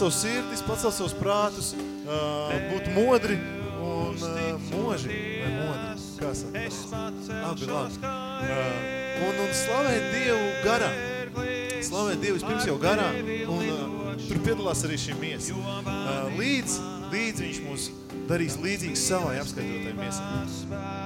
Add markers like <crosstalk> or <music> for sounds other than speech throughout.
pacelt savu sirdis, pacelt savus prātus, uh, būt modri un uh, moži, vai modri, kā saka? Labi, labi. Uh, un, un slavēt Dievu garā. Slavēt Dievu vispirms jau garā, un uh, tur piedalās arī šī miesa. Uh, līdz, līdz viņš mūs darīs līdzīgs savai apskaitotai miesai.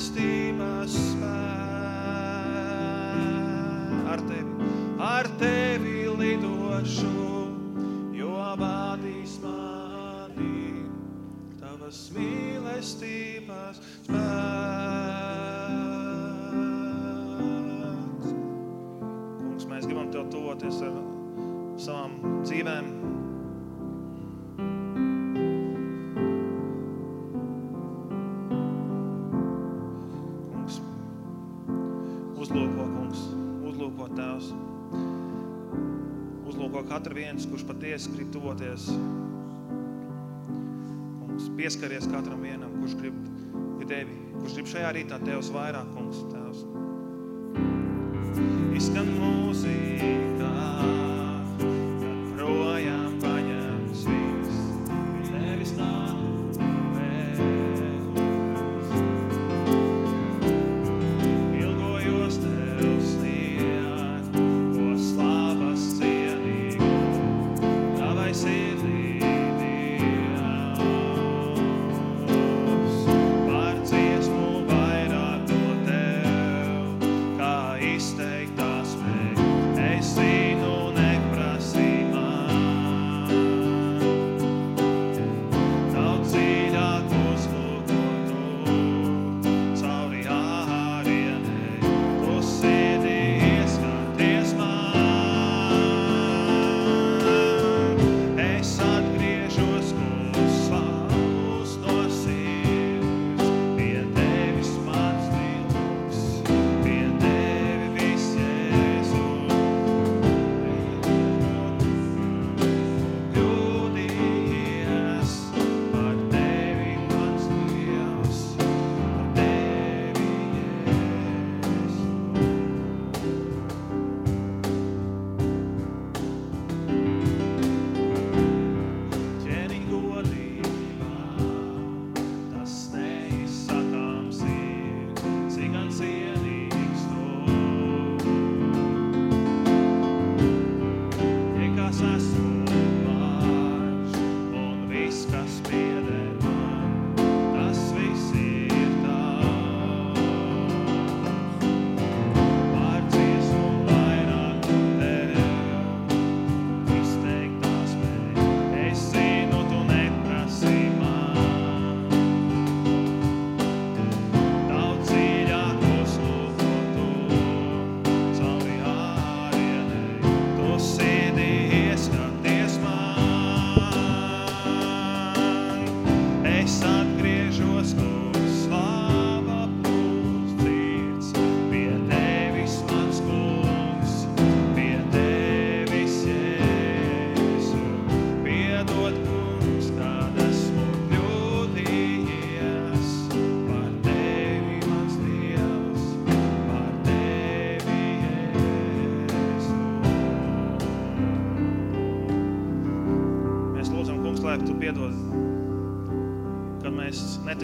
Mīlestības spēks. Ar tevi, ar tevi lidošu, jo vadīs mani tavas mīlestības spēks. Kungs, mēs gribam Tev tuvoties ar savām dzīvēm. Viens, kurš patiesi grib tuvoties. Kungs, pieskaries katram vienam, kurš grib pie Tevi, kurš grib šajā rītā Tevs vairāk, kungs, Tēvs. Izskan mūzika,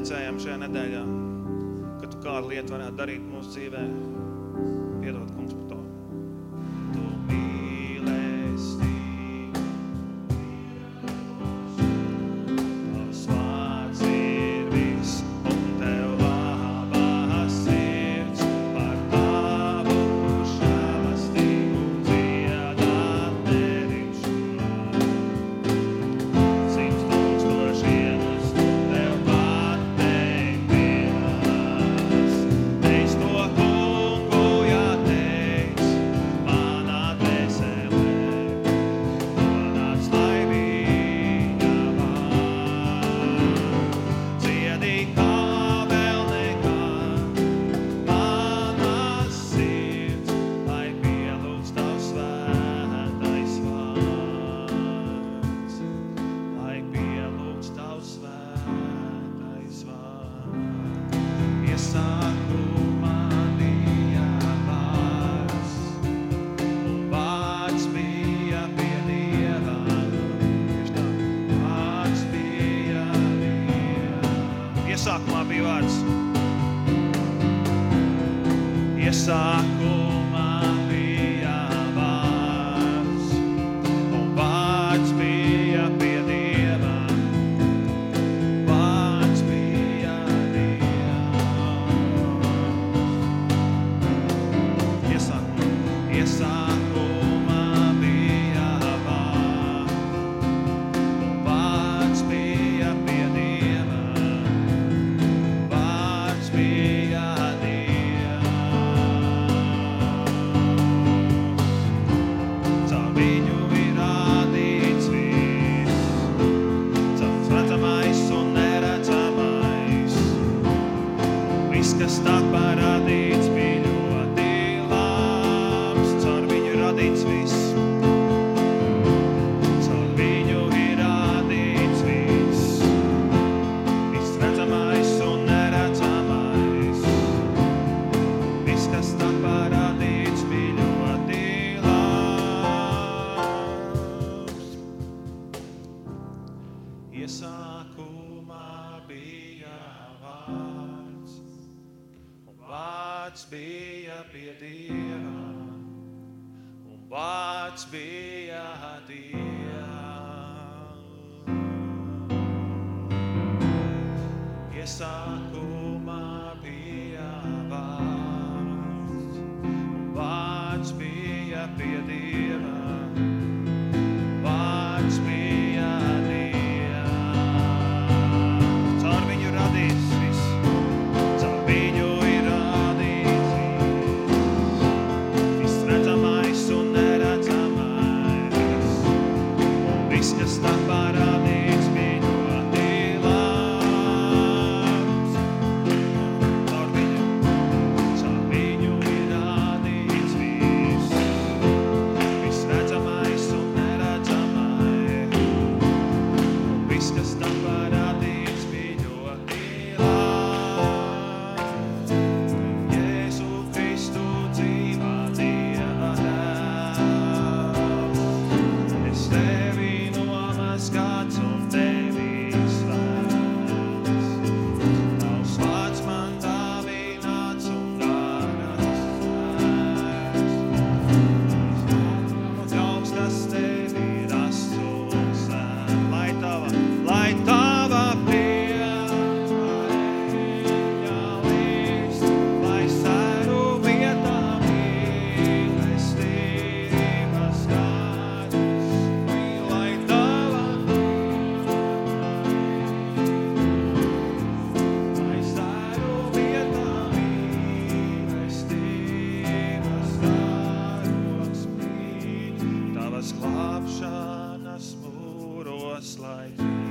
ticējām šajā nedēļā, ka Tu kādu lietu varētu darīt mūsu dzīvē. tavas glābšanas mūros laikiem.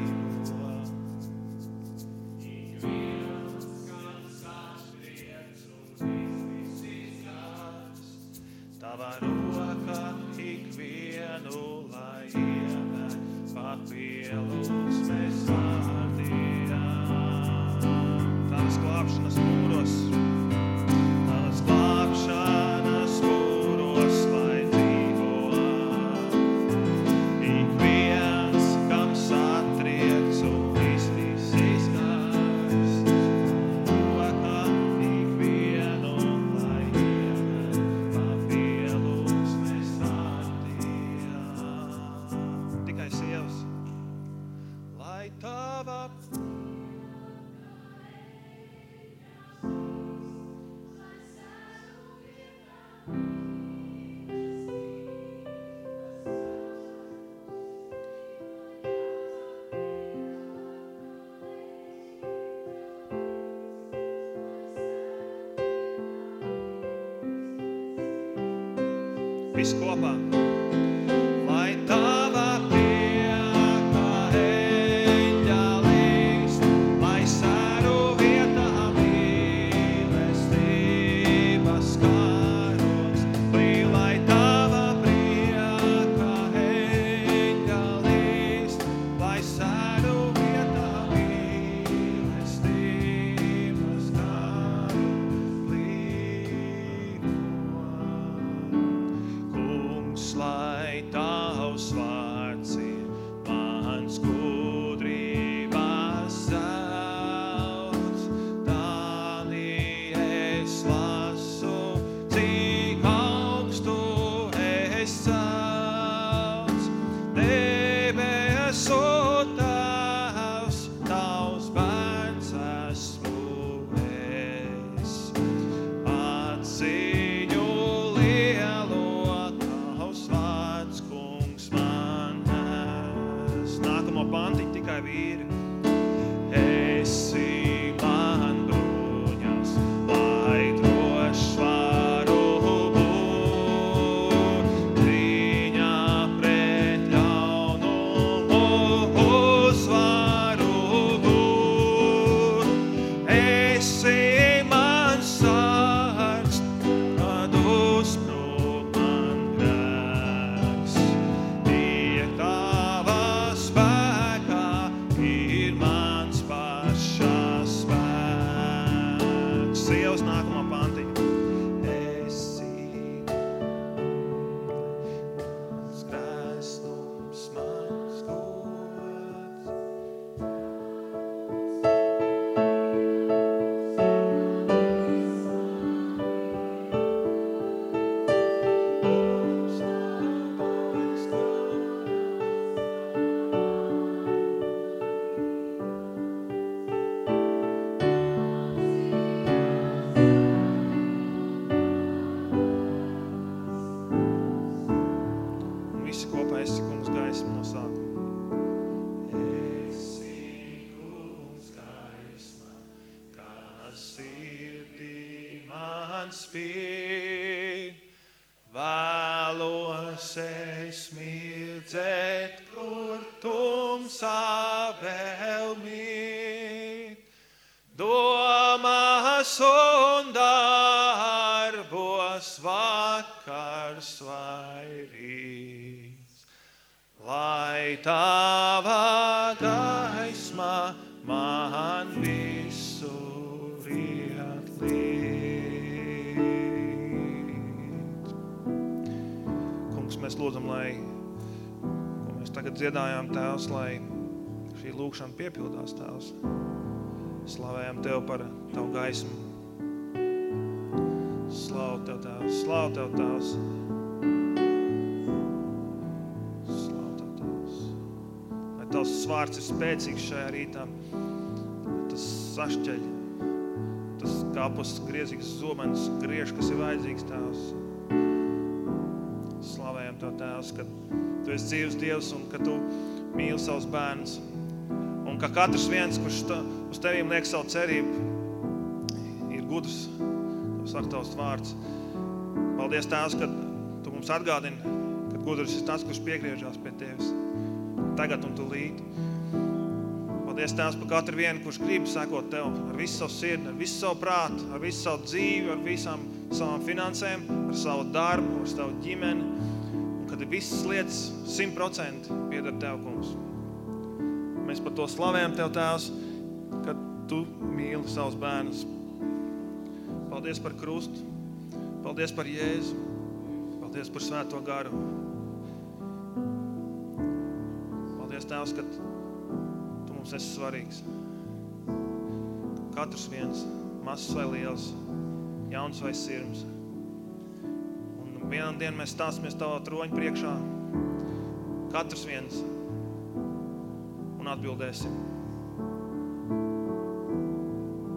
Lūkšana piepildās, Tēvs. Slavējam Tev par Tavu gaismu. Slavu Tev, Tēvs, slavu Tev, Tēvs. Slavu Tev, Tēvs. Lai Tavs svārds ir spēcīgs šajā rītā. Tas sašķeļ, tas kāpus griezīgs zobens, griež, kas ir vajadzīgs, Tēvs. Slavējam Tev, Tēvs, ka Tu esi dzīves Dievs un ka Tu mīli savus bērnus. Un ka katrs viens, kurš ta, uz Tevīm liek savu cerību, ir gudrs. Saka Tavs vārds. Paldies, Tēvs, ka Tu mums atgādini, ka gudrs ir tas, kurš piegriežās pie Tevis. Tagad un tūlīt. Paldies, Tēvs, par katru vienu, kurš grib sekot Tev ar visu savu sirdi, ar visu savu prātu, ar visu savu dzīvi, ar visām savām finansēm, ar savu darbu, ar savu ģimeni. Un kad visas lietas 100% pieder Tev, kungs. Mēs par to slavējam Tev, Tēvs, ka Tu mīli savus bērnus. Paldies par krustu. Paldies par Jēzu. Paldies par svēto garu. Paldies, Tēvs, ka Tu mums esi svarīgs. Katrs viens, mazs vai liels, jauns vai sirms. Un vienā dienā mēs stāsimies Tavā troņa priekšā. Katrs viens. Un atbildēsim.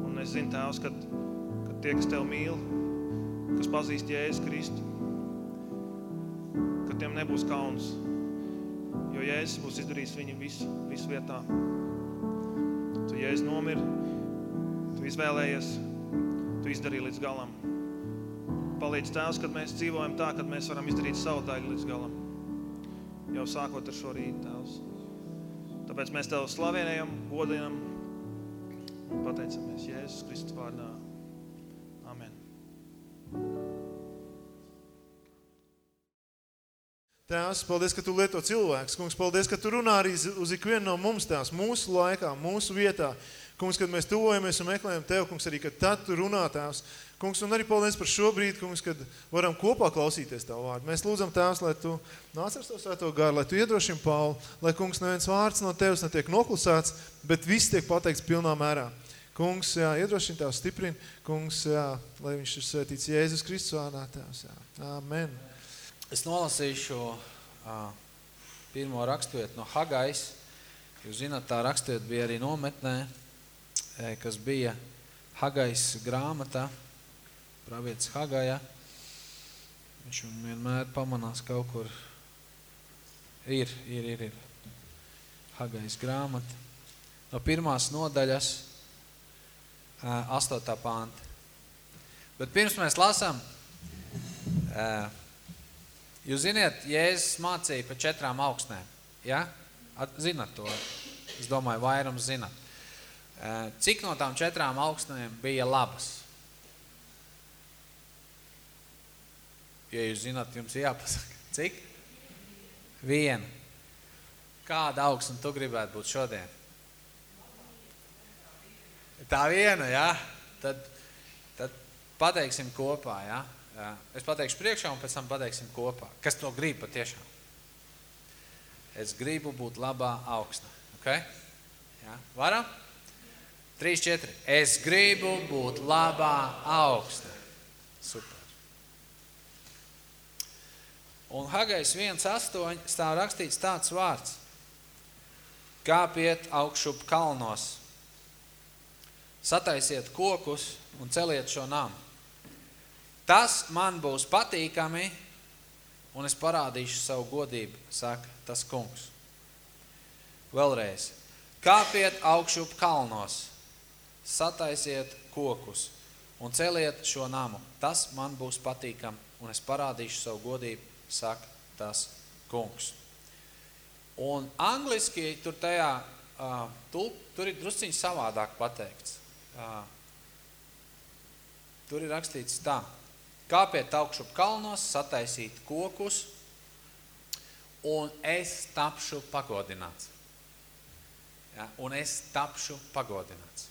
Un es zinu, Tēvs, ka, ka tie, kas Tev mīl, kas pazīst Jēzus Kristu, ka tiem nebūs kauns, jo Jēzus būs izdarījis viņu visu, visu vietā. Tu Jēzus nomir, Tu izvēlējies, Tu izdarīji līdz galam. Palīdz Tēvs, kad mēs dzīvojam tā, kad mēs varam izdarīt savu daļu līdz galam. Jau sākot ar šo rītu, Tēvs. Tāpēc mēs Tev slavēnējam, godinam un pateicamies Jēzus Kristus vārdā. Amen. Tēvs, paldies, ka Tu lieto cilvēks. Kungs, paldies, ka Tu runā arī uz ikvienu no mums, Tēvs, mūsu laikā, mūsu vietā. Kungs, kad mēs tuvojamies un meklējam Tev, Kungs, arī, kad tad Tu runā, Tēvs. Kungs, un arī paldies par šo brīdi, Kungs, kad varam kopā klausīties Tavu vārdu. Mēs lūdzam Tēvs, lai Tu nāc ar savu svēto garu, lai Tu iedrošini Paulu, lai, Kungs, neviens vārds no Tevis netiek noklusēts, bet viss tiek pateikts pilnā mērā. Kungs, jā, iedrošini Tev stiprini, Kungs, jā, lai viņš ir svētīts Jēzus Kristus vārdā, Tēvs, jā. Amen. Es nolasīšu uh, pirmo raksturvietu no Hagais. Jūs zināt, tā raksturvieta bija arī nometnē, kas bija Hagais grāmatā, pravietis Hagaja. Viņš vienmēr pamanās kaut kur. Ir, ir, ir, ir. Hagais grāmata. No pirmās nodaļas, uh, astotā pānta. Bet pirms mēs lasām, uh, Jūs ziniet, Jēzus mācīja pa četrām augstnēm. Ja? Zinat to? Es domāju, vairums zinat. Cik no tām četrām augstnēm bija labas? Ja jūs zinat, jums jāpasaka. <laughs> Cik? Viena. Kāda augstne tu gribētu būt šodien? Tā viena, ja? Tad, tad pateiksim kopā, ja? Es pateikšu priekšā un pēc tam pateiksim kopā. Kas to grib patiešām? Es gribu būt labā augstnā. Okay? Ja? Varam? 3, 4. Es gribu būt labā augstnā. Super. Un Hagais 1.8 stāv rakstīts tāds vārds. Kāpiet augšup kalnos, sataisiet kokus un celiet šo namu. Tas man būs patīkami, un es parādīšu savu godību, saka tas kungs. Vēlreiz. Kāpiet augšup kalnos, sataisiet kokus un celiet šo namu. Tas man būs patīkam, un es parādīšu savu godību, saka tas kungs. Un angliski tur tajā, uh, tu, tur ir drusciņi savādāk pateikts. Uh, tur ir rakstīts tā. Kāpiet augšup kalnos, sataisīt kokus, un es tapšu pagodināts. Ja, un es tapšu pagodināts.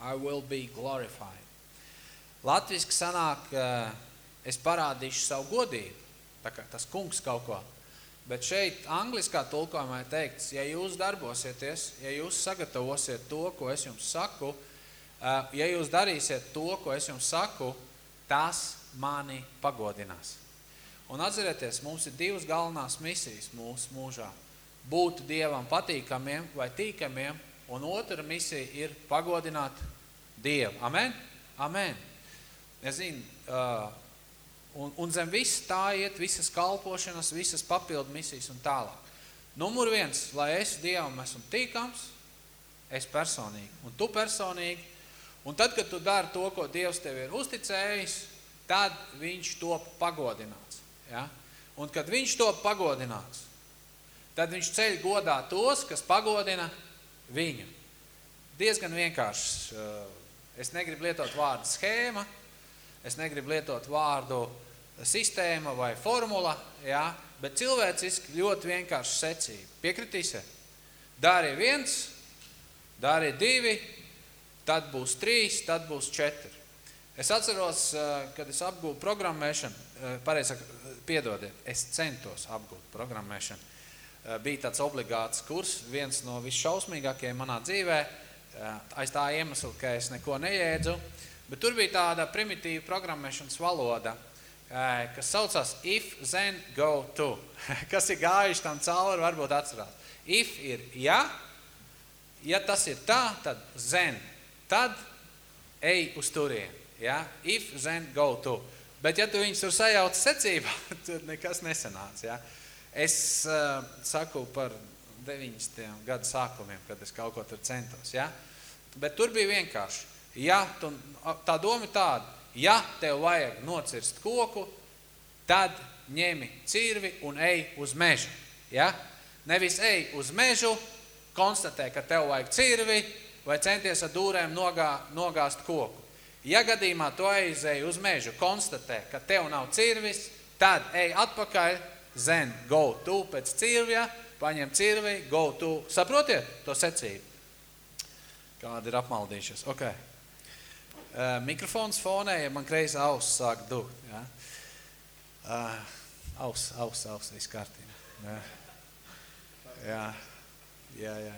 I will be glorified. Latviski sanāk, eh, es parādīšu savu godību, tā kā tas kungs kaut ko. Bet šeit angliskā tulkojumā ir teikts, ja jūs darbosieties, ja jūs sagatavosiet to, ko es jums saku, eh, ja jūs darīsiet to, ko es jums saku, tas mani pagodinās. Un atcerieties, mums ir divas galvenās misijas mūsu mūžā. Būt Dievam patīkamiem vai tīkamiem, un otra misija ir pagodināt Dievu. Amen? Amen. Es zinu, uh, un, un zem viss tā iet, visas kalpošanas, visas papildu misijas un tālāk. Numur viens, lai es Dievam esmu tīkams, es personīgi, un tu personīgi, un tad, kad tu dari to, ko Dievs tev ir uzticējis, tad viņš top pagodināts. Ja? Un kad viņš top pagodināts, tad viņš ceļ godā tos, kas pagodina viņu. Diezgan vienkārši. Es negribu lietot vārdu schēma, es negribu lietot vārdu sistēma vai formula, ja? bet cilvēciski ļoti vienkārši secība. Piekritīsiet? Dari viens, dari divi, tad būs trīs, tad būs četri. Es atceros, eh, kad es apgūvu programmēšanu, eh, pareizāk, piedodiet, es centos apgūt programmēšanu. Eh, bija tāds obligāts kurs, viens no visšausmīgākajiem manā dzīvē, aiz tā iemesla, ka es neko nejēdzu, bet tur bija tāda primitīva programmēšanas valoda, kas saucās if, then, go, to. <laughs> Kas ir gājuši tam cauri, varbūt atcerās. If ir ja, ja tas ir tā, tad then, tad ej uz turien. Ja? If, then, go to. Bet ja tu viņus tur sajauc secībā, <laughs> tad nekas nesanāca. Ja? Es uh, saku par 90. gadu sākumiem, kad es kaut ko tur centos. Ja? Bet tur bija vienkārši. Ja tu, tā doma tāda, ja tev vajag nocirst koku, tad ņemi cirvi un ej uz mežu. Ja? Nevis ej uz mežu, konstatē, ka tev vajag cirvi, vai centies ar dūrēm nogā, nogāzt koku. Ja gadījumā tu aizēji uz mežu, konstatē, ka tev nav cirvis, tad ej atpakaļ, zen, go tu pēc cirvja, paņem cirvi, go tu. Saprotiet to secību? Kādi ir apmaldījušies? Ok. Uh, mikrofons fonē, ja man kreisa auss sāk dukt. Ja? Uh, aus, aus, aus, viss kārtībā. Ja. Jā, jā, jā.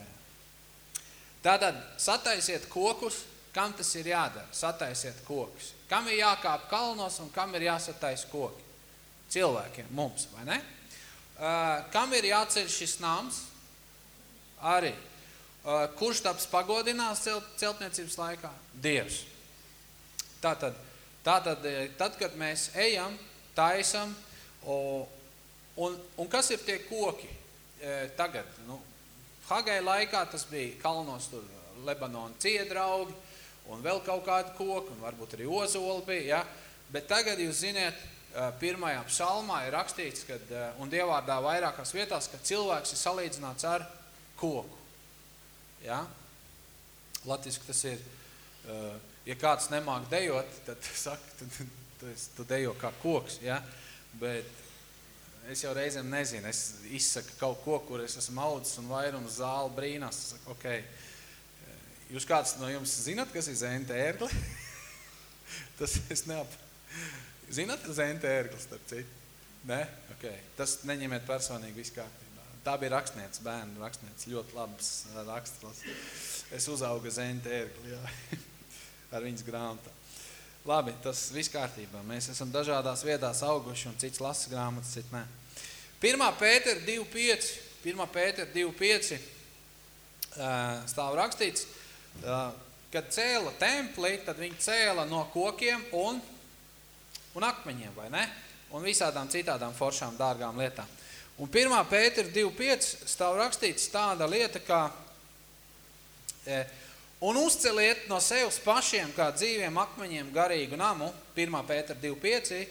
Tātad sataisiet kokus, kam tas ir jādara? Sataisiet kokus. Kam ir jākāp kalnos un kam ir jāsatais koki? Cilvēkiem, mums, vai ne? Uh, kam ir jāceļ šis nams? Arī. Uh, kurš taps pagodinās celt, celtniecības laikā? Dievs. Tātad, tātad, tad, kad mēs ejam, taisam, o, un, un kas ir tie koki? E, tagad, nu, Hagai laikā tas bija kalnos tur Lebanona ciedraugi un vēl kaut kādi koki, un varbūt arī ozoli bija, ja? bet tagad jūs ziniet, pirmajā psalmā ir rakstīts, kad, e, un dievārdā vairākās vietās, ka cilvēks ir salīdzināts ar koku. Ja? Latviski tas ir, ja kāds nemāk dejot, tad <laughs> saka, tad, tad, tu dejo kā koks, ja? bet es jau reizēm nezinu, es izsaku kaut ko, kur es esmu audzis un vairums zāli brīnās. Es saku, ok, jūs kāds no jums zinat, kas ir zēnta ērgli? <laughs> Tas es neap... Zinat zēnta ērgli, starp citu? Ne? Ok, tas neņemiet personīgi viss kārtībā. Tā bija rakstniece, bērnu rakstniece, ļoti labs rakstlas. Es uzaugu zēnta ērgli, jā, <laughs> ar viņas grāmatā. Labi, tas viss kārtībā. Mēs esam dažādās vietās auguši un cits lasas grāmatas, cits nē. 1. Pēter 2.5, 1. Pēter 2.5 stāv rakstīts, kad cēla templi, tad viņi cēla no kokiem un, un akmeņiem, vai ne? Un visādām citādām foršām dārgām lietām. Un 1. Pēter 2.5 stāv rakstīts tāda lieta, kā Un uzceliet no sevis pašiem kā dzīviem akmeņiem garīgu namu, 1. Pēter 2.5,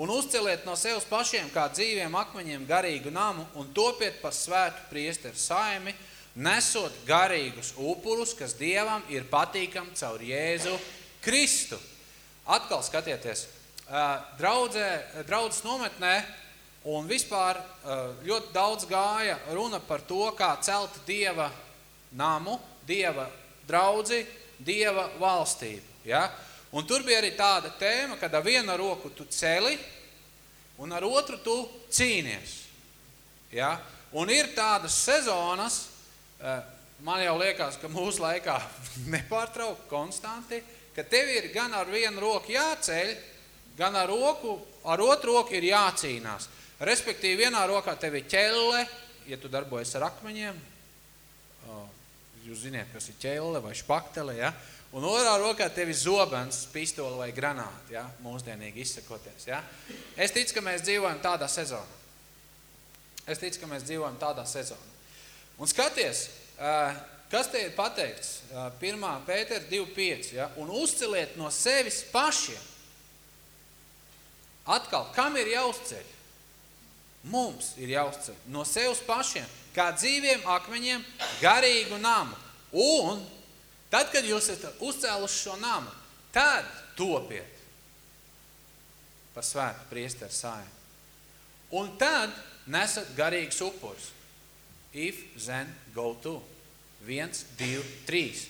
un uzceliet no sevis pašiem kā dzīviem akmeņiem garīgu namu un topiet par svētu priesteru saimi, nesot garīgus upurus, kas Dievam ir patīkam caur Jēzu Kristu. Atkal skatieties, draudzē, draudzes nometnē un vispār ļoti daudz gāja runa par to, kā celt Dieva namu, Dieva draudzi, Dieva valstību. Ja? Un tur bija arī tāda tēma, kad ar vienu roku tu celi un ar otru tu cīnies. Ja? Un ir tādas sezonas, eh, man jau liekas, ka mūsu laikā <laughs> nepārtrauk konstanti, ka tev ir gan ar vienu roku jāceļ, gan ar, roku, ar otru roku ir jācīnās. Respektīvi, vienā rokā tev ir ķelle, ja tu darbojies ar akmeņiem, jūs ziniet, kas ir ķelle vai špaktele, ja? Un otrā rokā tev ir zobens, pistole vai granāti, ja? mūsdienīgi izsakoties. Ja? Es ticu, ka mēs dzīvojam tādā sezonā. Es ticu, ka mēs dzīvojam tādā sezonā. Un skaties, kas te ir pateikts? 1. Pēter 2.5. Ja? Un uzceliet no sevis pašiem. Atkal, kam ir jāuzceļ? Mums ir jāuzceļ no sevis pašiem kā dzīviem akmeņiem garīgu namu. Un tad, kad jūs esat uzcēluši šo namu, tad topiet par svētu priesteru sājumu. Un tad nesat garīgs upurs. If, then, go to. 1, 2, 3.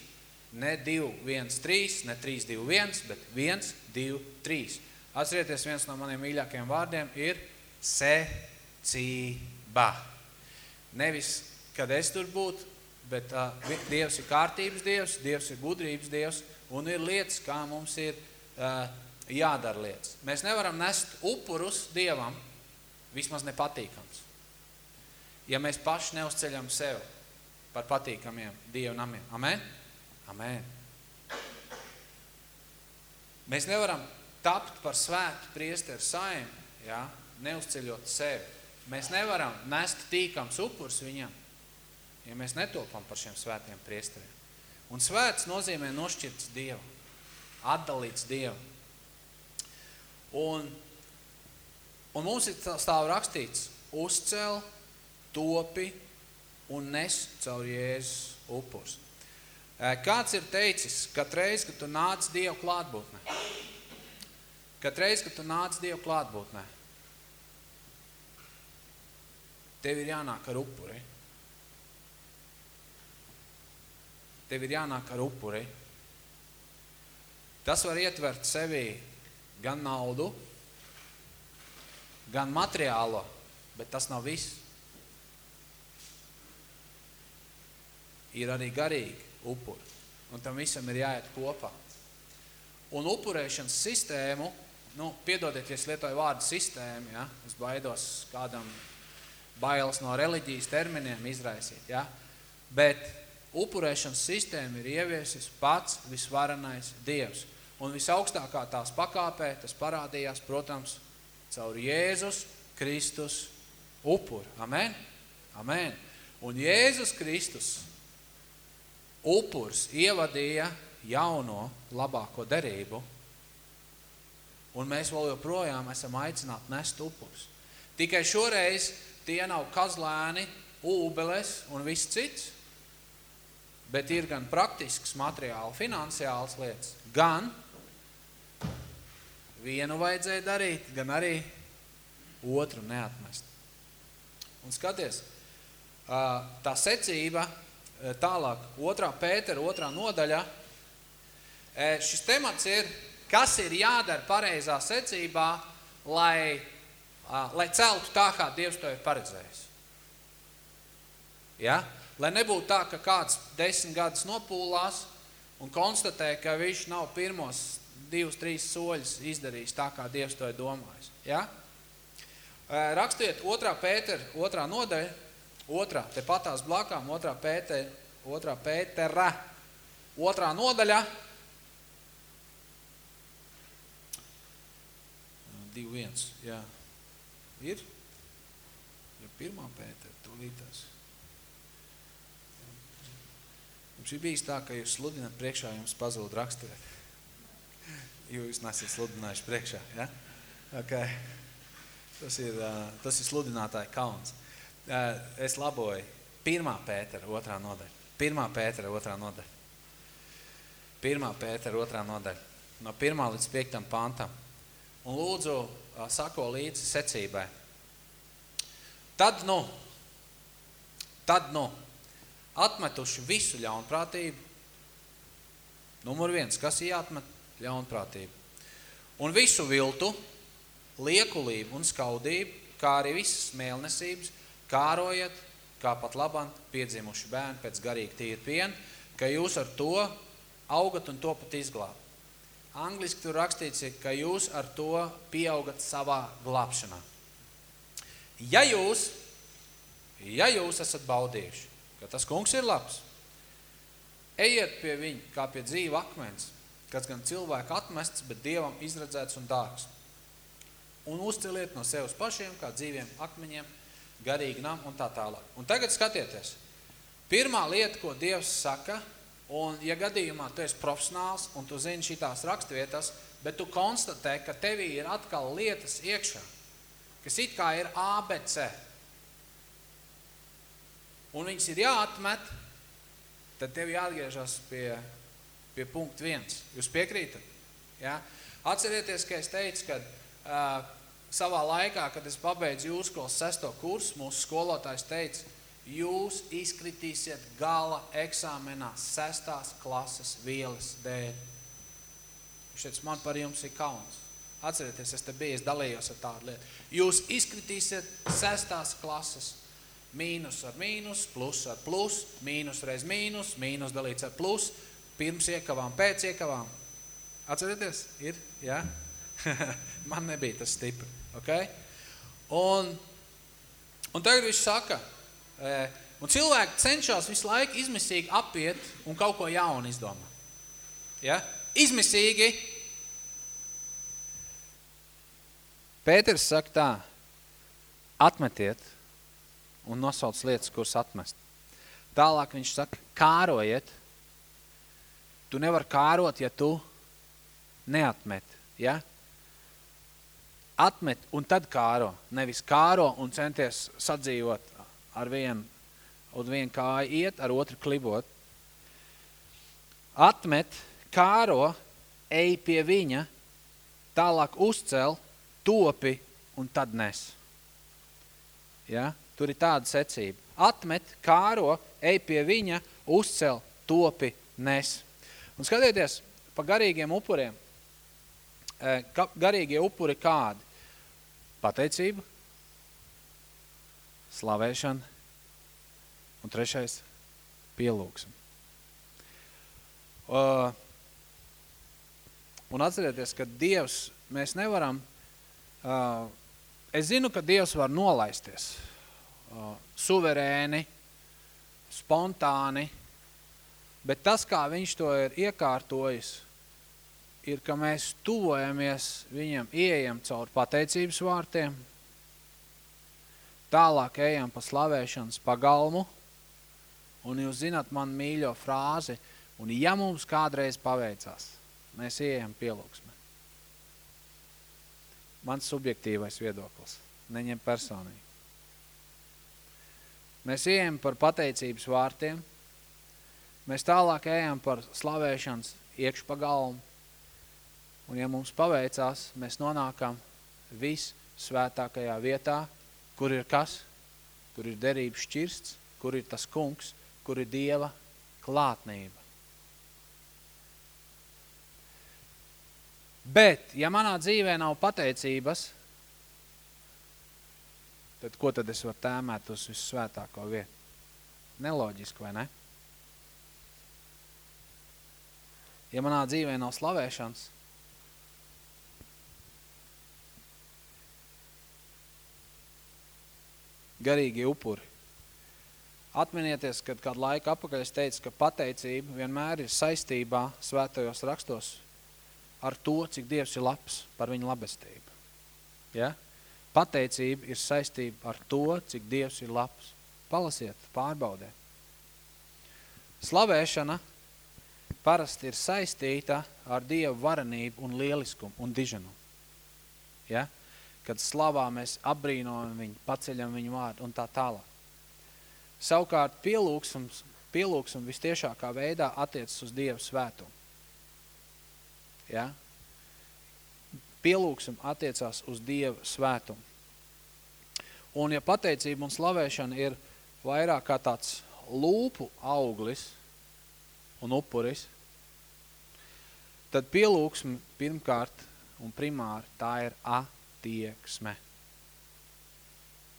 Ne 2, 1, 3, ne 3, 2, 1, bet 1, 2, 3. Atcerieties, viens no maniem mīļākajiem vārdiem ir secība. Nevis, kad es tur būtu, bet uh, Dievs ir kārtības Dievs, Dievs ir gudrības Dievs, un ir lietas, kā mums ir uh, jādara lietas. Mēs nevaram nest upurus Dievam, vismaz nepatīkams. Ja mēs paši neuzceļam sev par patīkamiem Dievu namiem. Amen? Amen. Mēs nevaram tapt par svētu priesteru saimi, ja, neuzceļot sevi. Mēs nevaram nest tīkams upurs viņam, ja mēs netopam par šiem svētiem priesteriem. Un svēts nozīmē nošķirts Dievu, atdalīts Dievu. Un, un mums ir stāv rakstīts, uzcel, topi un nes caur Jēzus upurs. Kāds ir teicis, katreiz, kad tu nāc Dievu klātbūtnē, katreiz, kad tu nāc Dievu klātbūtnē, tev ir jānāk ar upuri. Tev ir jānāk ar upuri. Tas var ietvert sevī gan naudu, gan materiālo, bet tas nav viss. Ir arī garīgi upuri. Un tam visam ir jāiet kopā. Un upurēšanas sistēmu, nu, piedodiet, ja es lietoju vārdu sistēmu, ja, es baidos kādam bailes no reliģijas terminiem izraisīt, ja, bet upurēšanas sistēma ir ieviesis pats visvarenais Dievs. Un visaugstākā tās pakāpē tas parādījās, protams, caur Jēzus Kristus upuru. Amen? Amen. Un Jēzus Kristus upurs ievadīja jauno labāko derību, un mēs vēl joprojām esam aicināti nest upurs. Tikai šoreiz tie nav kazlēni, ūbeles un viss cits, bet ir gan praktisks materiāli, finansiāls lietas, gan vienu vajadzēja darīt, gan arī otru neatmest. Un skaties, tā secība tālāk, otrā Pētera, otrā nodaļa, šis temats ir, kas ir jādara pareizā secībā, lai, lai celtu tā, kā Dievs to ir paredzējis. Ja? Lai nebūtu tā, ka kāds desmit gadus nopūlās un konstatē, ka viņš nav pirmos divus, trīs soļus izdarījis tā, kā Dievs to ir domājis. Ja? Rakstiet otrā Pētera, otrā nodaļa, otrā, te patās blakām, otrā Pētera, otrā Pētera, otrā nodaļa, divi viens, jā. Ir? Ja pirmā Pētera, to lītās. Jums ir bijis tā, ka jūs sludināt priekšā, jums pazūd raksturiet. <laughs> Jūs nesat sludinājuši priekšā, ja? Okay. Tas ir, tas ir sludinātāja kauns. Es laboju. Pirmā Pētera, otrā nodaļa. Pirmā Pētera, otrā nodaļa. Pirmā Pētera, otrā nodaļa. No pirmā līdz piektam pantam. Un lūdzu, sako līdzi secībai. Tad, nu, tad, nu, atmetuši visu ļaunprātību. Numur viens, kas ir jāatmet? Ļaunprātību. Un visu viltu, liekulību un skaudību, kā arī visas mēlnesības, kārojiet, kā pat labant piedzimuši bērni pēc garīgi tīra piena, ka jūs ar to augat un topat izglābt. Angliski tur rakstīts, ka jūs ar to pieaugat savā glābšanā. Ja jūs, ja jūs esat baudījuši, ka tas kungs ir labs, ejiet pie viņa kā pie dzīva akmens, kas gan cilvēku atmests, bet Dievam izredzēts un dārgs. Un uzceliet no sevis pašiem, kā dzīviem akmeņiem, garīgi nam un tā tālāk. Un tagad skatieties. Pirmā lieta, ko Dievs saka, un ja gadījumā tu esi profesionāls un tu zini šitās rakstvietas, bet tu konstatē, ka tevī ir atkal lietas iekšā, kas it kā ir ABC, un viņas ir jāatmet, tad tev jāatgriežas pie, pie punkta viens. Jūs piekrītat? Ja? Atcerieties, ka es teicu, ka uh, savā laikā, kad es pabeidzu jūsu skolas sesto kursu, mūsu skolotājs teica, jūs izkritīsiet gala eksāmenā sestās klases vielas dēļ. Viņš teica, man par jums ir kauns. Atcerieties, es te biju, es dalījos ar tādu lietu. Jūs izkritīsiet sestās klases mīnus ar mīnus, plus ar plus, mīnus reiz mīnus, mīnus dalīts ar plus, pirms iekavām, pēc iekavām. Atcerieties? Ir? Jā? <laughs> Man nebija tas stipri. Okay? Un, un tagad viņš saka, un cilvēki cenšas visu laiku izmisīgi apiet un kaut ko jaunu izdomāt. Ja? Izmisīgi, Pēters saka tā, atmetiet un nosauc lietas, kuras atmest. Tālāk viņš saka, kārojiet. Tu nevar kārot, ja tu neatmet. Ja? Atmet un tad kāro. Nevis kāro un centies sadzīvot ar vienu, un vienu kāju iet, ar otru klibot. Atmet, kāro, ej pie viņa, tālāk uzcel, topi un tad nes. Ja? Tur ir tāda secība. Atmet, kāro, ej pie viņa, uzcel, topi, nes. Un skatieties, pa garīgiem upuriem. E, garīgie upuri kādi? Pateicība, slavēšana un trešais pielūgsme. Uh, un atcerieties, ka Dievs, mēs nevaram, uh, es zinu, ka Dievs var nolaisties uh, suverēni, spontāni, bet tas, kā viņš to ir iekārtojis, ir, ka mēs tuvojamies viņam, ieejam caur pateicības vārtiem, tālāk ejam pa slavēšanas pagalmu, un jūs zināt man mīļo frāzi, un ja mums kādreiz paveicās, mēs ieejam pielūgsmē. Mans subjektīvais viedoklis, neņem personīgi. Mēs ejam par pateicības vārtiem, mēs tālāk ejam par slavēšanas iekšpagalmu, Un ja mums paveicās, mēs nonākam vissvētākajā vietā, kur ir kas? Kur ir derības šķirsts, kur ir tas kungs, kur ir Dieva klātnība. Bet, ja manā dzīvē nav pateicības, tad ko tad es varu tēmēt uz vissvētāko vietu? Neloģiski, vai ne? Ja manā dzīvē nav slavēšanas, garīgie upuri. Atminieties, kad kādu laiku apakaļ es teicu, ka pateicība vienmēr ir saistībā svētajos rakstos ar to, cik Dievs ir labs par viņu labestību. Ja? Pateicība ir saistība ar to, cik Dievs ir labs. Palasiet, pārbaudiet. Slavēšana parasti ir saistīta ar Dievu varenību un lieliskumu un diženumu. Ja? Kad slavā mēs apbrīnojam viņu, paceļam viņu vārdu un tā tālāk. Savukārt pielūksums, pielūksums vistiešākā veidā attiecas uz Dievu svētumu. Ja? Pielūksum attiecās uz Dievu svētumu. Un ja pateicība un slavēšana ir vairāk kā tāds lūpu auglis un upuris, tad pielūksme pirmkārt un primāri tā ir a attieksme.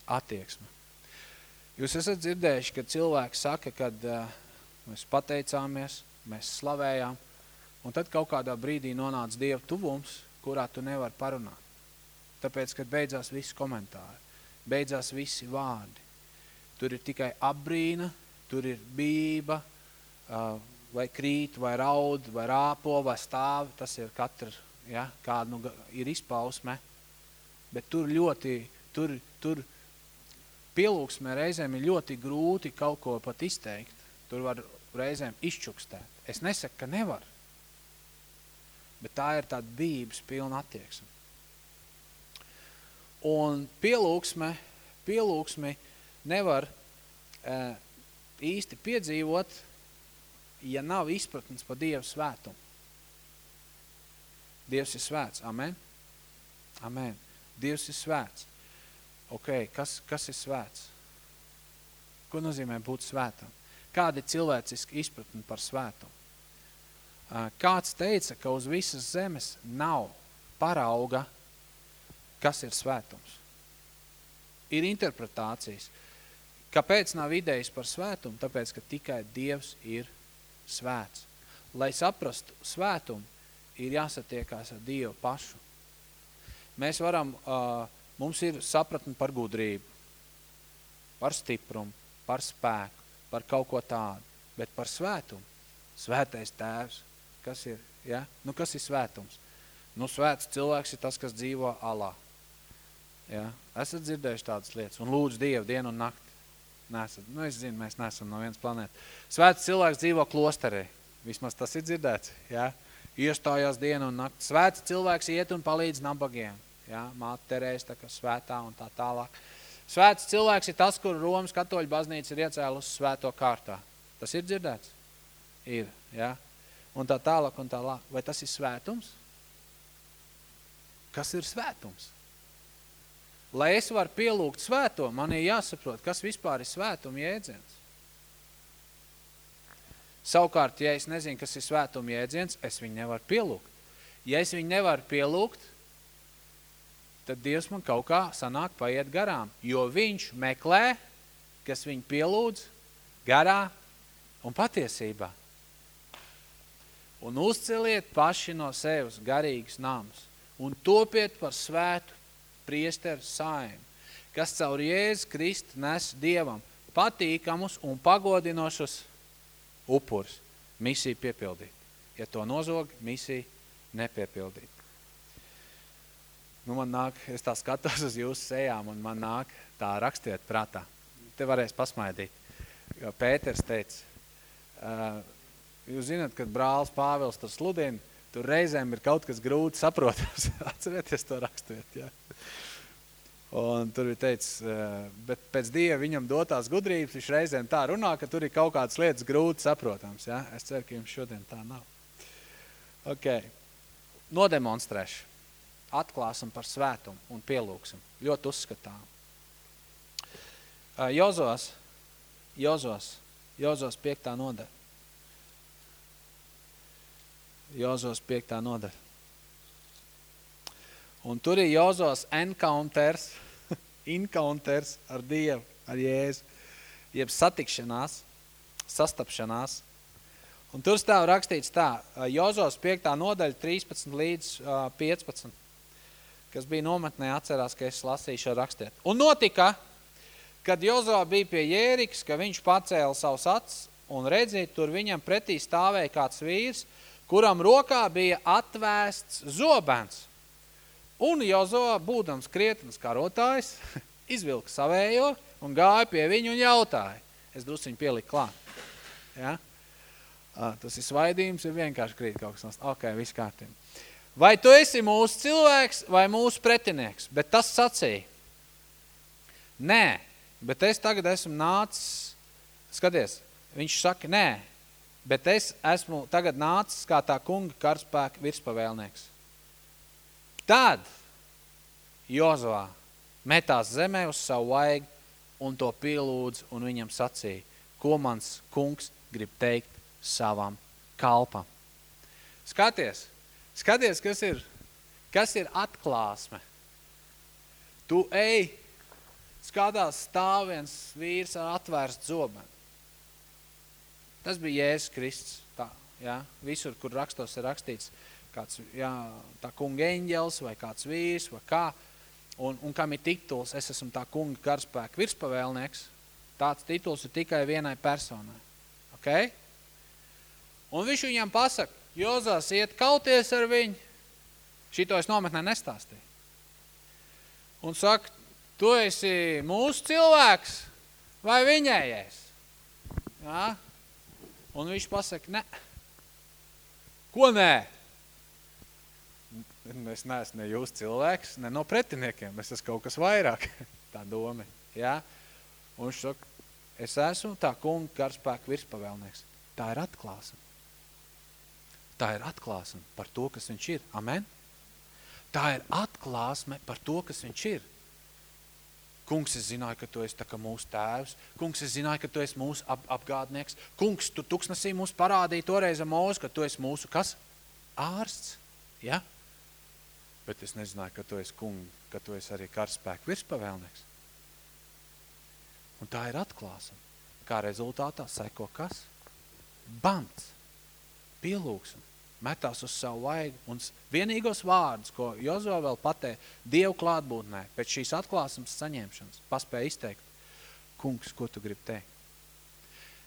Attieksme. Jūs esat dzirdējuši, ka cilvēki saka, kad uh, mēs pateicāmies, mēs slavējām, un tad kaut kādā brīdī nonāca Dieva tuvums, kurā tu nevar parunāt. Tāpēc, kad beidzās visi komentāri, beidzās visi vārdi. Tur ir tikai apbrīna, tur ir bība, uh, vai krīt, vai raud, vai rāpo, vai stāv, tas ir katra, ja, kāda nu, ir izpausme bet tur ļoti, tur, tur pielūgsmē reizēm ir ļoti grūti kaut ko pat izteikt. Tur var reizēm izčukstēt. Es nesaku, ka nevar, bet tā ir tāda bības pilna attieksme. Un pielūgsme, pielūgsme nevar e, īsti piedzīvot, ja nav izpratnes par Dievu svētumu. Dievs ir svēts. Amen. Amen. Dievs ir svēts. Ok, kas, kas ir svēts? Ko nozīmē būt svētam? Kāda ir cilvēciska izpratne par svētumu? Kāds teica, ka uz visas zemes nav parauga, kas ir svētums. Ir interpretācijas. Kāpēc nav idejas par svētumu? Tāpēc, ka tikai Dievs ir svēts. Lai saprastu svētumu, ir jāsatiekās ar Dievu pašu mēs varam, uh, mums ir sapratni par gudrību, par stiprumu, par spēku, par kaut ko tādu, bet par svētumu. Svētais tēvs, kas ir, ja? Nu, kas ir svētums? Nu, svēts cilvēks ir tas, kas dzīvo alā. Ja? Esat dzirdējuši tādas lietas un lūdzu Dievu dienu un nakti. Nesat. Nu, es zinu, mēs nesam no vienas planētas. Svēts cilvēks dzīvo klosterē. Vismaz tas ir dzirdēts. Ja? Iestājās dienu un nakti. Svēts cilvēks iet un palīdz nabagiem. Ja? Māte Terēs, tā kā svētā un tā tālāk. Svēts cilvēks ir tas, kur Romas katoļu baznīca ir iecēlusi svēto kārtā. Tas ir dzirdēts? Ir, ja? Un tā tālāk un tālāk. Vai tas ir svētums? Kas ir svētums? Lai es varu pielūgt svēto, man ir jāsaprot, kas vispār ir svētuma jēdziens. Savukārt, ja es nezinu, kas ir svētuma jēdziens, es viņu nevaru pielūgt. Ja es viņu nevaru pielūgt, tad Dievs man kaut kā sanāk paiet garām, jo viņš meklē, kas viņu pielūdz garā un patiesībā. Un uzceliet paši no sevis garīgas namas un topiet par svētu priesteru saim, kas caur Jēzus Kristu nes Dievam patīkamus un pagodinošus upurus. Misiju piepildīt. Ja to nozog, misiju nepiepildīt. Nu, man nāk, es tā skatos uz jūsu sejām, un man nāk tā rakstiet prātā. Te varēs pasmaidīt. Jo Pēters teica, uh, jūs zināt, kad brālis Pāvils tur sludina, tur reizēm ir kaut kas grūti saprotams. <laughs> Atcerieties to rakstiet, jā. Un tur ir teicis, bet pēc Dieva viņam dotās gudrības, viņš reizēm tā runā, ka tur ir kaut kādas lietas grūti saprotams. Ja? Es ceru, ka jums šodien tā nav. Ok. Nodemonstrēšu. Atklāsim par svētumu un pielūksim. Ļoti uzskatām. Jozos, Jozos, Jozos piektā nodaļa. Jozos piektā nodaļa. Un tur ir Jozos encounters, encounters ar Dievu, ar Jēzu, jeb satikšanās, sastapšanās. Un tur stāv rakstīts tā, Jozos 5. nodaļa 13 līdz 15, kas bija nometnē, atcerās, ka es lasīju šo rakstiet. Un notika, kad Jozo bija pie Jēriks, ka viņš pacēla savus acis un redzīt, tur viņam pretī stāvēja kāds vīrs, kuram rokā bija atvēsts zobens. Un Jozo, būdams krietnes karotājs, izvilka savējo un gāja pie viņu un jautāja. Es drusciņu pieliku klāt. Ja? Tas ir svaidījums, ir vienkārši krīt kaut kas. Ok, viss kārtībā. Vai tu esi mūsu cilvēks vai mūsu pretinieks? Bet tas sacīja. Nē, bet es tagad esmu nācis, skaties, viņš saka, nē, bet es esmu tagad nācis kā tā kunga karspēka virspavēlnieks. Tad Jozovā metās zemē uz savu vaigu un to pielūdz un viņam sacīja, ko mans kungs grib teikt savam kalpam. Skaties, skaties, kas ir, kas ir atklāsme. Tu ej, skatās stāv viens vīrs ar atvērst zobenu. Tas bija Jēzus Kristus. Tā, ja? Visur, kur rakstos ir rakstīts, kāds jā, tā kunga eņģels vai kāds vīrs vai kā, un, un kam ir tituls, es esmu tā kunga karspēka virspavēlnieks, tāds tituls ir tikai vienai personai. Okay? Un viņš viņam pasaka, Jozās iet kauties ar viņu, šito es nometnē nestāstīju. Un saka, tu esi mūsu cilvēks vai viņējais? Ja? Un viņš pasaka, ne. Ko nē? <laughs> Es neesmu ne jūs cilvēks, ne no pretiniekiem, es esmu kaut kas vairāk, <laughs> tā doma. Ja? Un viņš saka, es esmu tā kunga karspēka virspavēlnieks. Tā ir atklāsme. Tā ir atklāsme par to, kas viņš ir. Amen? Tā ir atklāsme par to, kas viņš ir. Kungs, es zināju, ka tu esi tā kā mūsu tēvs. Kungs, es zināju, ka tu esi mūsu ap apgādnieks. Kungs, tu tuksnesī mums parādīja toreiz ar mūsu, ka tu esi mūsu kas? Ārsts. Ja? Bet es nezināju, ka tu esi kungi, ka tu esi arī karspēku virspavēlnieks. Un tā ir atklāsme. Kā rezultātā seko kas? Bants pielūgsmu, metās uz savu vaigu un vienīgos vārdus, ko Jozo vēl patē Dievu klātbūtnē, pēc šīs atklāsmes saņemšanas, paspēja izteikt, kungs, ko tu gribi teikt?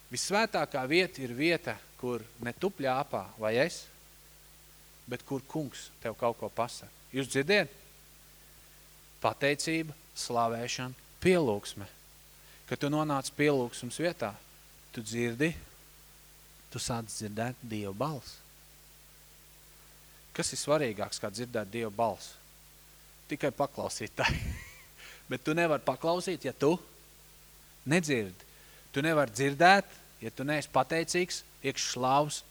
Visvētākā vieta ir vieta, kur ne tu pļāpā vai es, bet kur kungs tev kaut ko pasaka. Jūs dzirdiet? pateicība, slavēšana, pielūgsme. Kad tu nonāc pielūgsums vietā, tu dzirdi, tu sāc dzirdēt Dievu balsu. Kas ir svarīgāks, kā dzirdēt Dievu balsu? Tikai paklausīt tai. <laughs> Bet tu nevar paklausīt, ja tu nedzirdi. Tu nevar dzirdēt, ja tu neesi pateicīgs, iekš slavs,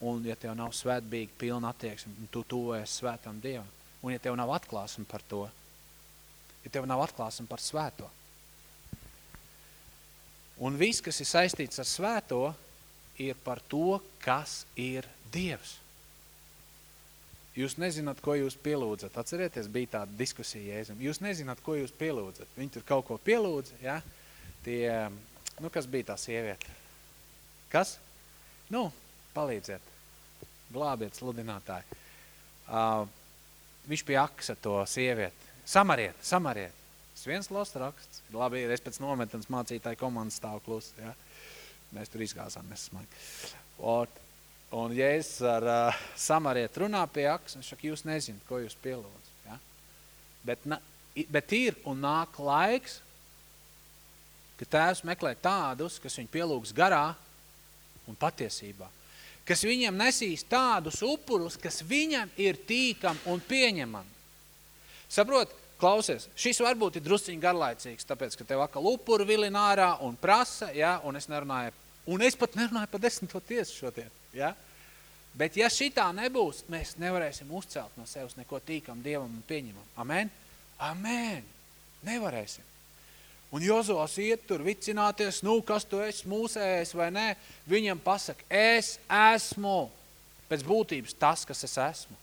un ja tev nav svētbīgi pilna attieksme, tu tuvojies svētam Dievam. Un ja tev nav atklāsme par to, ja tev nav atklāsme par svēto. Un viss, kas ir saistīts ar svēto, ir par to, kas ir Dievs. Jūs nezināt, ko jūs pielūdzat. Atcerieties, bija tāda diskusija Jēzum. Jūs nezināt, ko jūs pielūdzat. Viņi tur kaut ko pielūdza, ja? Tie, nu, kas bija tā sieviete? Kas? Nu, palīdziet. Glābiet sludinātāji. Uh, viņš pie aksa to sievieti. Samariet, samariet. Tas viens lost raksts. Labi, es pēc nometnes mācītāju komandas stāvu klusi. Ja? Mēs tur izgāzām, mēs smagi. Ot, un Jēzus ar uh, samariet runā pie aksa, viņš saka, jūs nezināt, ko jūs pielūdz. Ja? Bet, na, bet ir un nāk laiks, ka tēvs meklē tādus, kas viņu pielūgs garā un patiesībā kas viņam nesīs tādus upurus, kas viņam ir tīkam un pieņemam. Saprot, klausies, šis varbūt ir drusciņi garlaicīgs, tāpēc, ka tev akal upuru vilina ārā un prasa, ja, un es nerunāju, un es pat nerunāju par desmito tiesu šodien, ja. Bet ja šitā nebūs, mēs nevarēsim uzcelt no sevis neko tīkam Dievam un pieņemam. Amen? Amen. Nevarēsim. Un Jozos iet tur vicināties, nu, kas tu esi mūsējais vai nē, viņam pasaka, es esmu pēc būtības tas, kas es esmu.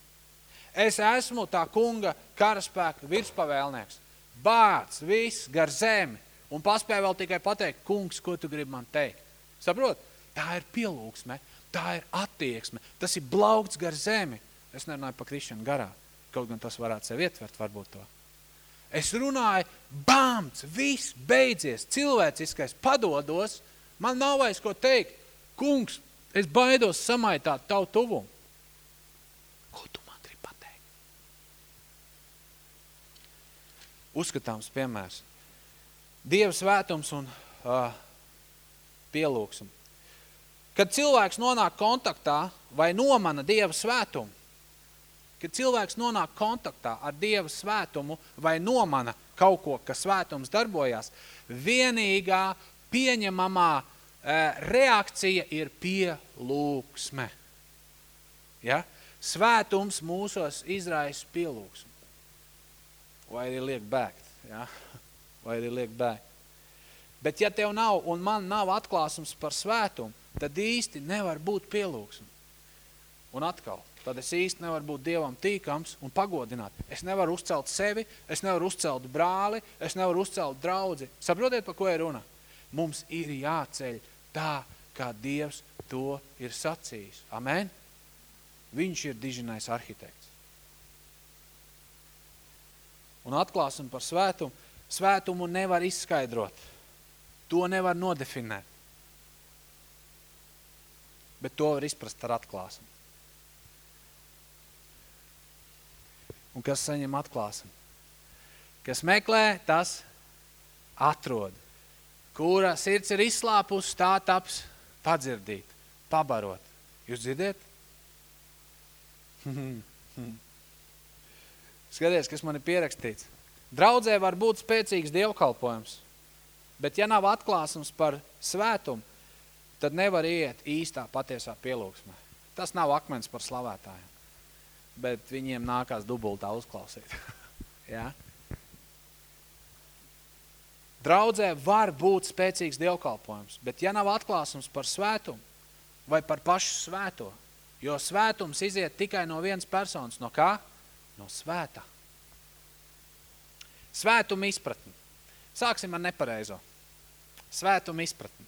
Es esmu tā kunga karaspēka virspavēlnieks. Bārds, viss, gar zemi. Un paspēja vēl tikai pateikt, kungs, ko tu gribi man teikt. Saprot? Tā ir pielūgsme, tā ir attieksme, tas ir blaukts gar zemi. Es nerunāju pa krišanu garā, kaut gan tas varētu sev ietvert varbūt to. Es runāju, bāmts, viss beidzies, cilvēciskais padodos, man nav vairs ko teikt. Kungs, es baidos samaitāt tavu tuvumu. Ko tu man gribi pateikt? Uzskatāms piemērs. Dieva svētums un uh, pielūksum. Kad cilvēks nonāk kontaktā vai nomana Dieva svētumu, Kad cilvēks nonāk kontaktā ar Dieva svētumu vai nomana kaut ko, ka svētums darbojās, vienīgā pieņemamā e, reakcija ir pielūksme. Ja? Svētums mūsos izraisa pielūksmu. Vai arī liek bēgt. Ja? <laughs> Vai arī liek bēgt. Bet ja tev nav un man nav atklāsums par svētumu, tad īsti nevar būt pielūksmu. Un atkal, tad es īsti nevaru būt Dievam tīkams un pagodināt. Es nevaru uzcelt sevi, es nevaru uzcelt brāli, es nevaru uzcelt draudzi. Saprotiet, pa ko ir runa? Mums ir jāceļ tā, kā Dievs to ir sacījis. Amen? Viņš ir dižinais arhitekts. Un atklāsim par svētumu. Svētumu nevar izskaidrot. To nevar nodefinēt. Bet to var izprast ar atklāsumu. Un kas saņem atklāsmi. Kas meklē, tas atrod. Kura sirds ir izslāpus, tā taps padzirdīt, pabarot. Jūs dzirdiet? <laughs> Skaties, kas man ir pierakstīts. Draudzē var būt spēcīgs dievkalpojums, bet ja nav atklāsums par svētumu, tad nevar iet īstā patiesā pielūgsmē. Tas nav akmens par slavētājiem bet viņiem nākās dubultā uzklausīt. <laughs> ja? Draudzē var būt spēcīgs dievkalpojums, bet ja nav atklāsums par svētumu vai par pašu svēto, jo svētums iziet tikai no vienas personas, no kā? No svētā. Svētuma izpratni. Sāksim ar nepareizo. Svētuma izpratni.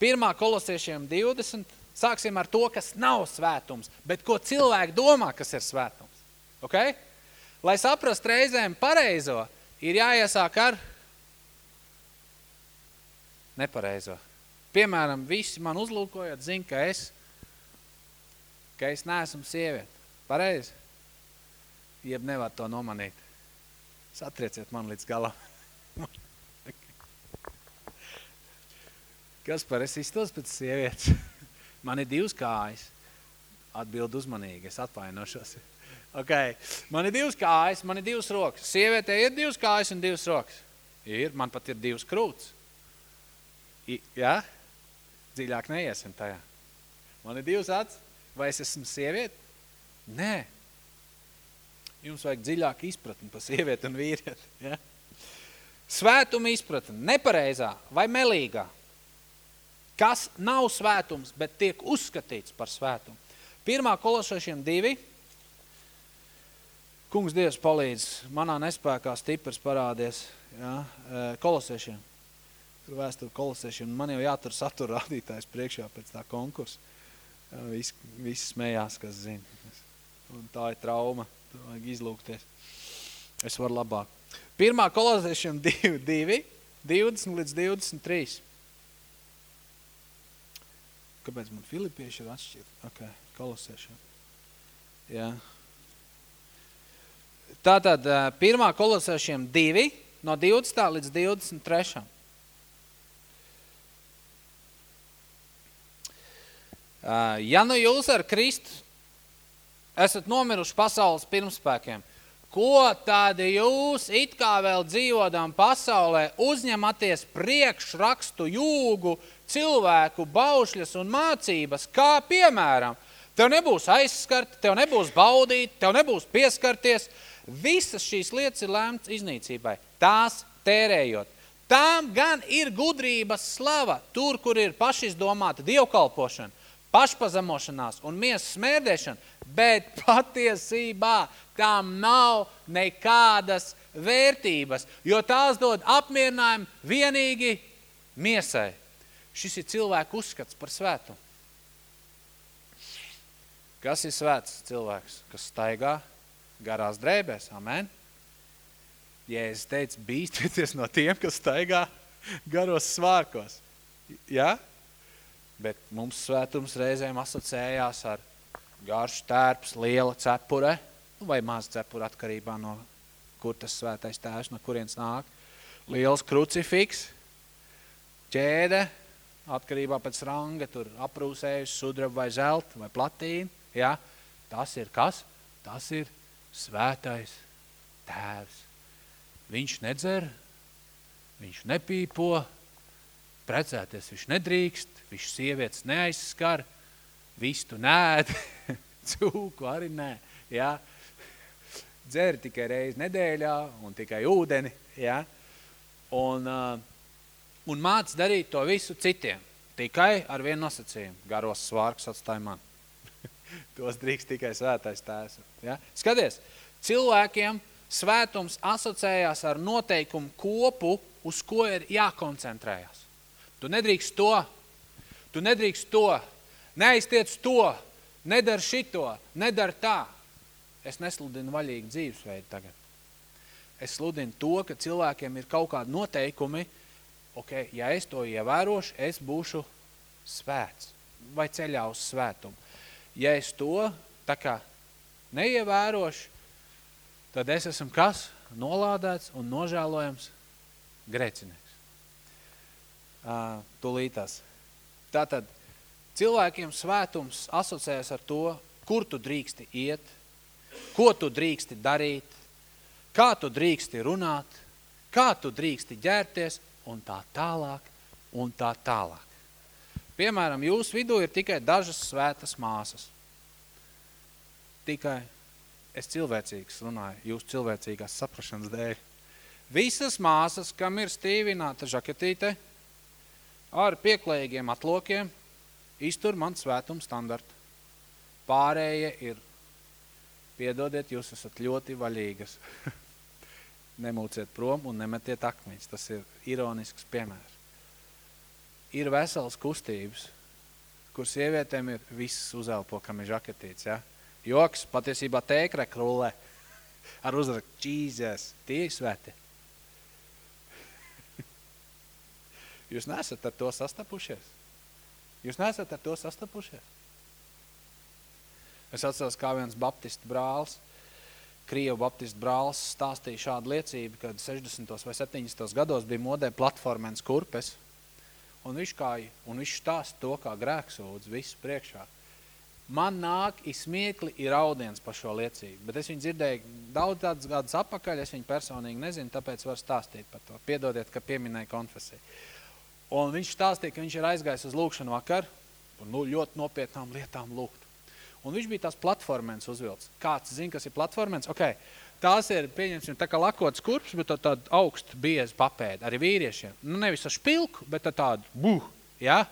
Pirmā kolosiešiem 20, Sāksim ar to, kas nav svētums, bet ko cilvēki domā, kas ir svētums. Okay? Lai saprast reizēm pareizo, ir jāiesāk ar nepareizo. Piemēram, visi man uzlūkojot, zina, ka es, ka es neesmu sieviete. Pareizi? Jeb nevar to nomanīt. Satrieciet man līdz galam. <laughs> Kas par es iztos pēc sievietes? Man ir divas kājas. Atbild uzmanīgi, es atvainošos. <laughs> Ok, man ir divas kājas, man ir divas rokas. Sievietē ir divas kājas un divas rokas. Ir, man pat ir divas krūts. I, ja? Dziļāk neiesim tajā. Man ir divas acis. Vai es esmu sieviete? Nē. Jums vajag dziļāk izpratni par sievieti un vīrieti. <laughs> Ja? Svētuma izpratni, nepareizā vai melīgā. Kas nav svētums, bet tiek uzskatīts par svētumu. Pirmā kolosēšiem divi. Kungs Dievs palīdz, manā nespēkā stiprs parādies ja, kolosēšiem. Tur vēsturi kolosēšiem. Man jau jātur satura rādītājs priekšā pēc tā konkursa. Ja, visi, visi smējās, kas zina. Un tā ir trauma. Tur vajag izlūkties. Es varu labāk. Pirmā kolosēšiem 2, 2, 20 līdz 23. Kāpēc man filipieši ir atšķirt? Ok, kolosēšiem. Jā. Tātad pirmā kolosēšiem 2, no 20. līdz 23. Ja nu jūs ar Kristu esat nomiruši pasaules pirmspēkiem, ko tad jūs it kā vēl dzīvodām pasaulē uzņematies priekšrakstu jūgu, cilvēku baušļas un mācības, kā piemēram, tev nebūs aizskart, tev nebūs baudīt, tev nebūs pieskarties, visas šīs lietas ir lēmts iznīcībai, tās tērējot. Tām gan ir gudrības slava, tur, kur ir pašizdomāta dievkalpošana, pašpazemošanās un miesas smērdēšana, bet <laughs> patiesībā tām nav nekādas vērtības, jo tās dod apmierinājumu vienīgi miesai. Šis ir cilvēku uzskats par svētu. Kas ir svēts cilvēks, kas staigā garās drēbēs? Amen. Ja es teicu, bīsties no tiem, kas staigā garos svārkos. Ja? Bet mums svētums reizēm asociējās ar garš tērps, liela cepure, vai maz cepure atkarībā no kur tas svētais tēvs, no kurienes nāk. Liels krucifiks, ķēde, atkarībā pēc ranga, tur aprūsējuši sudraba vai zelta vai platīna. Ja? Tas ir kas? Tas ir svētais tēvs. Viņš nedzer, viņš nepīpo, precēties viņš nedrīkst, viņš sievietes neaizskar, vistu nēd, <laughs> cūku arī nē, ja? dzer tikai reizi nedēļā un tikai ūdeni, ja? un, uh, un māc darīt to visu citiem, tikai ar vienu nosacījumu, garos svārks atstāja man. <laughs> Tos drīkst tikai svētais tēvs. Ja? Skaties, cilvēkiem svētums asociējās ar noteikumu kopu, uz ko ir jākoncentrējās. Tu nedrīkst to, tu nedrīkst to, neaiztiec to, nedar šito, nedar tā. Es nesludinu vaļīgu dzīvesveidu tagad. Es sludinu to, ka cilvēkiem ir kaut kādi noteikumi, ok, ja es to ievērošu, es būšu svēts vai ceļā uz svētumu. Ja es to tā kā neievērošu, tad es esmu kas? Nolādēts un nožēlojams grēcinieks. Uh, tūlītās. Tātad cilvēkiem svētums asociējas ar to, kur tu drīksti iet, ko tu drīksti darīt, kā tu drīksti runāt, kā tu drīksti ģērties un tā tālāk un tā tālāk. Piemēram, jūsu vidū ir tikai dažas svētas māsas. Tikai es cilvēcīgs runāju, jūs cilvēcīgās saprašanas dēļ. Visas māsas, kam ir stīvināta žaketīte ar pieklējīgiem atlokiem, iztur man svētumu standartu. Pārējie ir, piedodiet, jūs esat ļoti vaļīgas. <laughs> Nemūciet prom un nemetiet akmeņus. Tas ir ironisks piemērs. Ir vesels kustības, kur sievietēm ir viss uzelpo, kam ir žaketīts, ja? Joks, patiesībā tēkre krulē <laughs> ar uzraktu Jesus, tie ir sveti. <laughs> Jūs nesat ar to sastapušies? Jūs nesat ar to sastapušies? Es atceros, kā viens baptistu brālis, Krievu baptistu brālis stāstīja šādu liecību, kad 60. vai 70. gados bija modē platformens kurpes, un viņš, kā, un viņš stāst to kā grēksūdz visu priekšā. Man nāk izsmiekli ir audiens par šo liecību, bet es viņu dzirdēju daudz tādus gadus apakaļ, es viņu personīgi nezinu, tāpēc varu stāstīt par to. Piedodiet, ka pieminēju konfesiju. Un viņš stāstīja, ka viņš ir aizgājis uz lūkšanu vakar un nu, ļoti nopietnām lietām lūgt. Un viņš bija tās platformens uzvilts. Kāds zina, kas ir platformens? Ok, tās ir, pieņemsim, tā kā lakots kurps, bet tāda augstu bieza papēda, arī vīriešiem. Nu, nevis ar špilku, bet ar tādu buh, ja?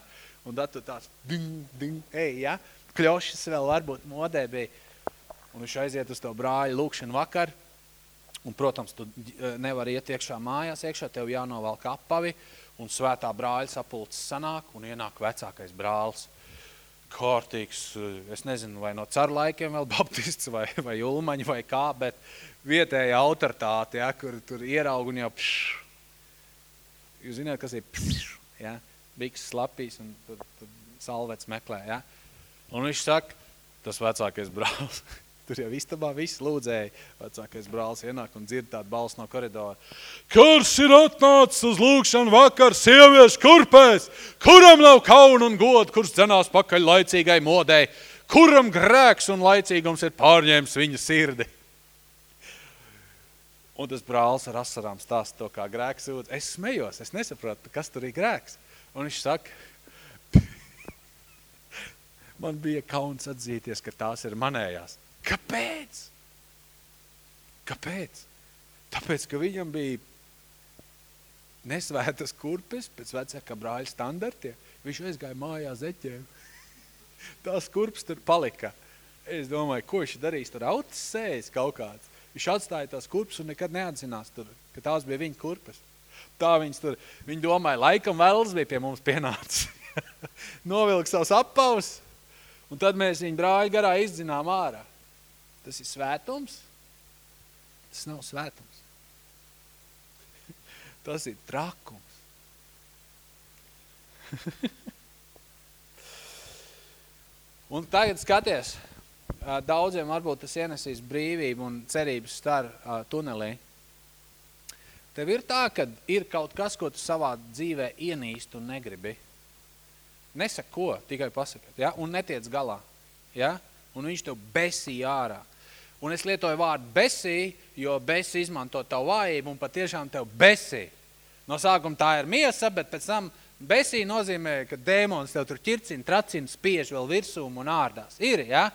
Un tad tu tāds ding, ding, ej, ja? Kļošas vēl varbūt modē bija. Un viņš aiziet uz to brāļu lūkšanu vakar. Un, protams, tu nevar iet iekšā mājās, iekšā tev jānovalk apavi, un svētā brāļa sapulces sanāk, un ienāk vecākais brālis kārtīgs, eh, es nezinu, vai no carlaikiem vēl <laughs> baptists vai, vai ulmaņi vai kā, bet vietēja autoritāte, ja, kur tur ieraug un jau pšš. Jūs zināt, kas ir pšš, ja, biks slapīs un tur, tur salvets meklē, ja. Un viņš saka, tas vecākais brālis, <laughs> Tur jau istabā viss lūdzēja. Vecākais brālis ienāk un dzird tādu balsu no koridora. Kurs ir atnācis uz lūkšanu vakar sieviešu kurpēs? Kuram nav kauna un goda, kurš dzenās pakaļ laicīgai modei? Kuram grēks un laicīgums ir pārņēmis viņa sirdi? Un tas brālis ar asarām stāsta to, kā grēks jūtas. Es smejos, es nesaprotu, kas tur ir grēks. Un viņš saka, <laughs> man bija kauns atzīties, ka tās ir manējās. Kāpēc? Kāpēc? Tāpēc, ka viņam bija nesvētas kurpes pēc vecākā brāļa standartiem. Viņš aizgāja mājā zeķiem. <laughs> Tās kurpes tur palika. Es domāju, ko viņš darīs, tur autis sējas kaut kāds. Viņš atstāja tās kurpes un nekad neatzinās tur, ka tās bija viņa kurpes. Tā viņas tur, viņi domāja, laikam vēls bija pie mums pienācis. <laughs> Novilka savus apavus, un tad mēs viņu brāļu garā izdzinām ārā. Tas ir svētums? Tas nav svētums. <laughs> Tas ir trakums. <laughs> un tagad skaties, daudziem varbūt tas ienesīs brīvību un cerības star tunelī. Tev ir tā, ka ir kaut kas, ko tu savā dzīvē ienīst un negribi. Nesaka ko, tikai pasakat, ja? un netiec galā. Ja? Un viņš tev besī ārā. Un es lietoju vārdu besī, jo besi izmanto tavu vājību un patiešām tev besī. No sākuma tā ir miesa, bet pēc tam besī nozīmē, ka dēmons tev tur ķircina, tracina, spiež vēl virsūm un ārdās. Ir, ja?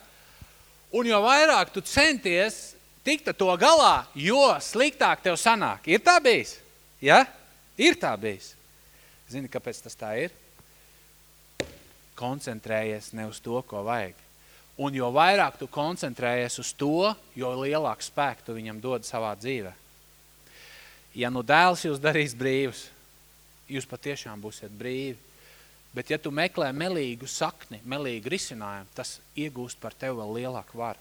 Un jo vairāk tu centies tikt to galā, jo sliktāk tev sanāk. Ir tā bijis? Ja? Ir tā bijis. Zini, kāpēc tas tā ir? Koncentrējies ne uz to, ko vajag. Un jo vairāk tu koncentrējies uz to, jo lielāku spēku tu viņam dod savā dzīvē. Ja nu dēls jūs darīs brīvs, jūs patiešām būsiet brīvi. Bet ja tu meklē melīgu sakni, melīgu risinājumu, tas iegūst par tevi vēl lielāku varu.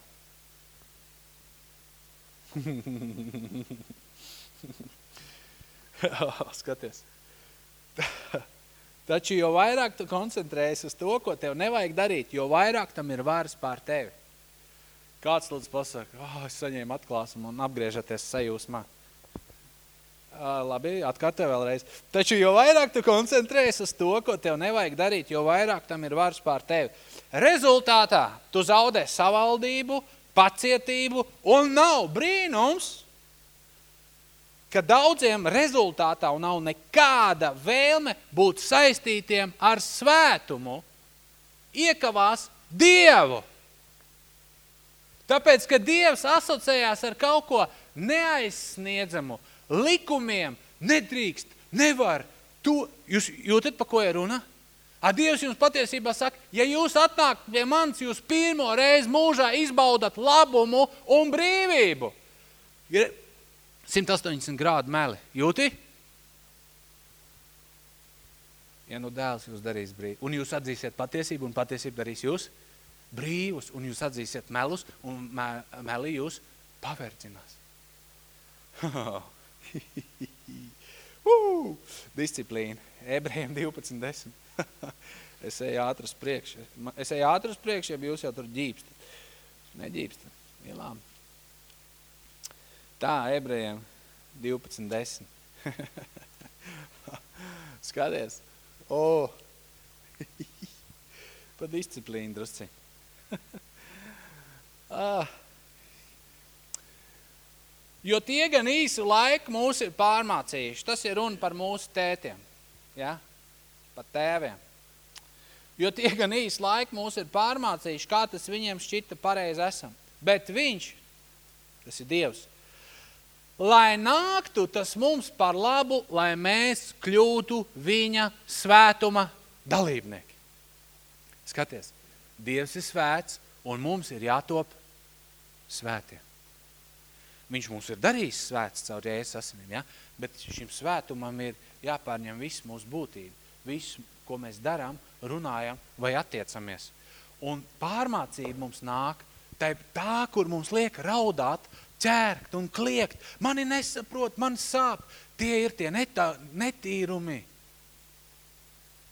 <laughs> Skaties. <laughs> Taču, jo vairāk tu koncentrējies uz to, ko tev nevajag darīt, jo vairāk tam ir vairs pār tevi. Kāds lūdzu pasaka, oh, es saņēmu atklāsumu un apgriežaties sajūsmā. Uh, labi, atkārtē vēlreiz. Taču, jo vairāk tu koncentrējies uz to, ko tev nevajag darīt, jo vairāk tam ir vairs pār tevi. Rezultātā tu zaudē savaldību, pacietību un nav brīnums, ka daudziem rezultātā nav nekāda vēlme būt saistītiem ar svētumu, iekavās Dievu. Tāpēc, ka Dievs asociējās ar kaut ko neaizsniedzamu, likumiem, nedrīkst, nevar. Tu, jūs jūtat, pa ko ir runa? A Dievs jums patiesībā saka, ja jūs atnāk pie manis, jūs pirmo reizi mūžā izbaudat labumu un brīvību. 180 grādu meli. Jūti? Ja nu dēls jūs darīs brīvi, un jūs atzīsiet patiesību, un patiesību darīs jūs brīvus, un jūs atzīsiet melus, un me, meli jūs paverdzinās. <laughs> uh, disciplīna. Ebrejiem 12.10. <laughs> es eju ātri uz priekšu. Es eju ātri uz priekšu, ja jūs jau tur ģīpstat. Neģīpstat. Ielām. Tā, ebrejiem 12.10. <laughs> Skaties. O! Oh. <laughs> pa disciplīnu drusci. <laughs> ah. Jo tie gan īsu laiku mūs ir pārmācījuši. Tas ir runa par mūsu tētiem. Ja? Par tēviem. Jo tie gan īsu laiku mūs ir pārmācījuši, kā tas viņiem šķita pareizi esam. Bet viņš, tas ir Dievs, lai nāktu tas mums par labu, lai mēs kļūtu viņa svētuma dalībnieki. Skaties, Dievs ir svēts un mums ir jātop svētiem. Viņš mums ir darījis svēts caur Jēzus asinīm, ja? bet šim svētumam ir jāpārņem viss mūsu būtība, viss, ko mēs darām, runājam vai attiecamies. Un pārmācība mums nāk tā, tā kur mums liek raudāt, ķērkt un kliegt. Mani nesaprot, man sāp. Tie ir tie netā, netīrumi,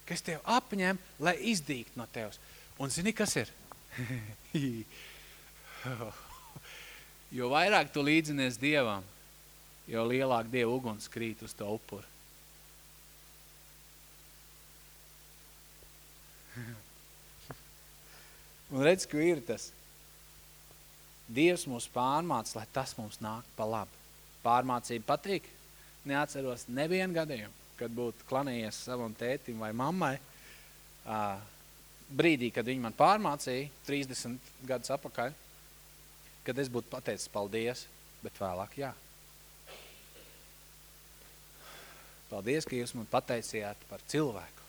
kas tev apņem, lai izdīgt no tevs. Un zini, kas ir? <laughs> Jo vairāk tu līdzinies Dievam, jo lielāk Dieva uguns krīt uz to upuru. <laughs> Un redz, ko ir tas. Dievs mūs pārmāc, lai tas mums nāk pa labu. Pārmācība patīk. Neatceros nevienu gadījumu, kad būtu klanījies savam tētim vai mammai. Brīdī, kad viņi man pārmācīja, 30 gadus apakaļ, kad es būtu pateicis paldies, bet vēlāk jā. Paldies, ka jūs man pateicījāt par cilvēku.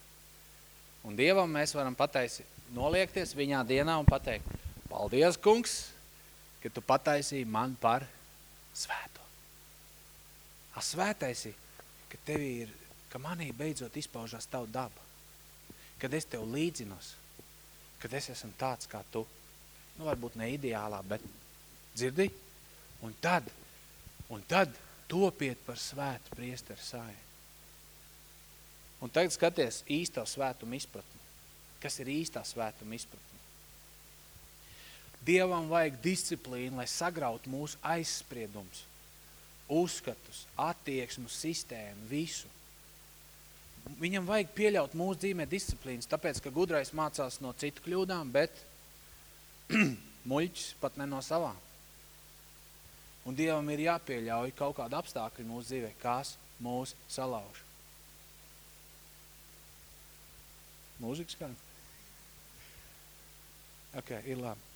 Un Dievam mēs varam pateicīt, noliekties viņā dienā un pateikt, paldies, kungs, ka tu pataisīji man par svēto. A svētaisi, ka tev ir, ka manī beidzot izpaužās tavu daba. Kad es tev līdzinos, kad es esmu tāds kā tu. Nu, varbūt ne ideālā, bet dzirdi? Un tad, un tad topiet par svētu priesteru sāju. Un tagad skaties īsto svētumu izpratni. Kas ir īstā svētuma izpratne? Dievam vajag disciplīnu, lai sagrautu mūsu aizspriedums, uzskatus, attieksmu, sistēmu, visu. Viņam vajag pieļaut mūsu dzīvē disciplīnas, tāpēc, ka gudrais mācās no citu kļūdām, bet <clears throat> muļķis pat ne no savām. Un Dievam ir jāpieļauj kaut kāda apstākļa mūsu dzīvē, kas mūs salauž. Mūzika skan? Ok, ir labi.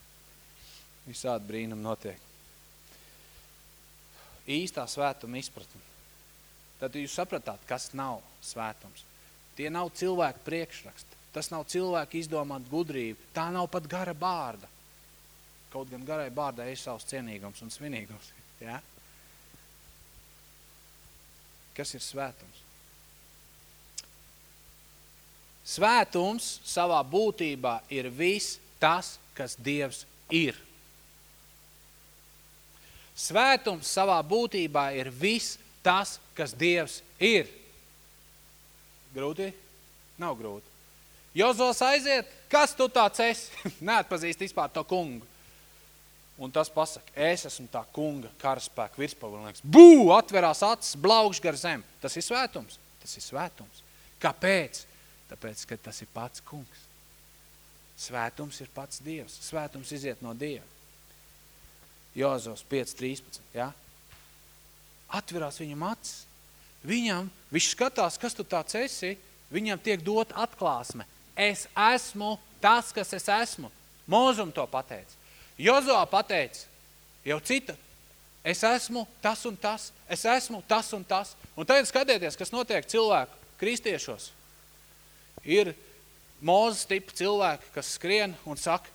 Visādi brīnumi notiek. Īstā svētuma izpratne. Tad jūs sapratāt, kas nav svētums. Tie nav cilvēku priekšraksti. Tas nav cilvēku izdomāt gudrību. Tā nav pat gara bārda. Kaut gan garai bārdai ir savs cienīgums un svinīgums. <laughs> Ja? Kas ir svētums? Svētums savā būtībā ir viss tas, kas Dievs ir. Svētums savā būtībā ir viss tas, kas Dievs ir. Grūti? Nav grūti. Jozos aiziet, kas tu tāds esi? <laughs> Neatpazīst vispār to kungu. Un tas pasaka, es esmu tā kunga karaspēka virspavilnieks. Bū, atverās acis, blaukš gar zem. Tas ir svētums. Tas ir svētums. Kāpēc? Tāpēc, ka tas ir pats kungs. Svētums ir pats Dievs. Svētums iziet no Dieva. Jozovs 5.13, ja? Atverās viņam acis. Viņam, viņš skatās, kas tu tāds esi, viņam tiek dot atklāsme. Es esmu tas, kas es esmu. Mūzum to pateica. Jozo pateica, jau cita, es esmu tas un tas, es esmu tas un tas. Un tagad skatieties, kas notiek cilvēku kristiešos. Ir mūzes tipa cilvēki, kas skrien un saka,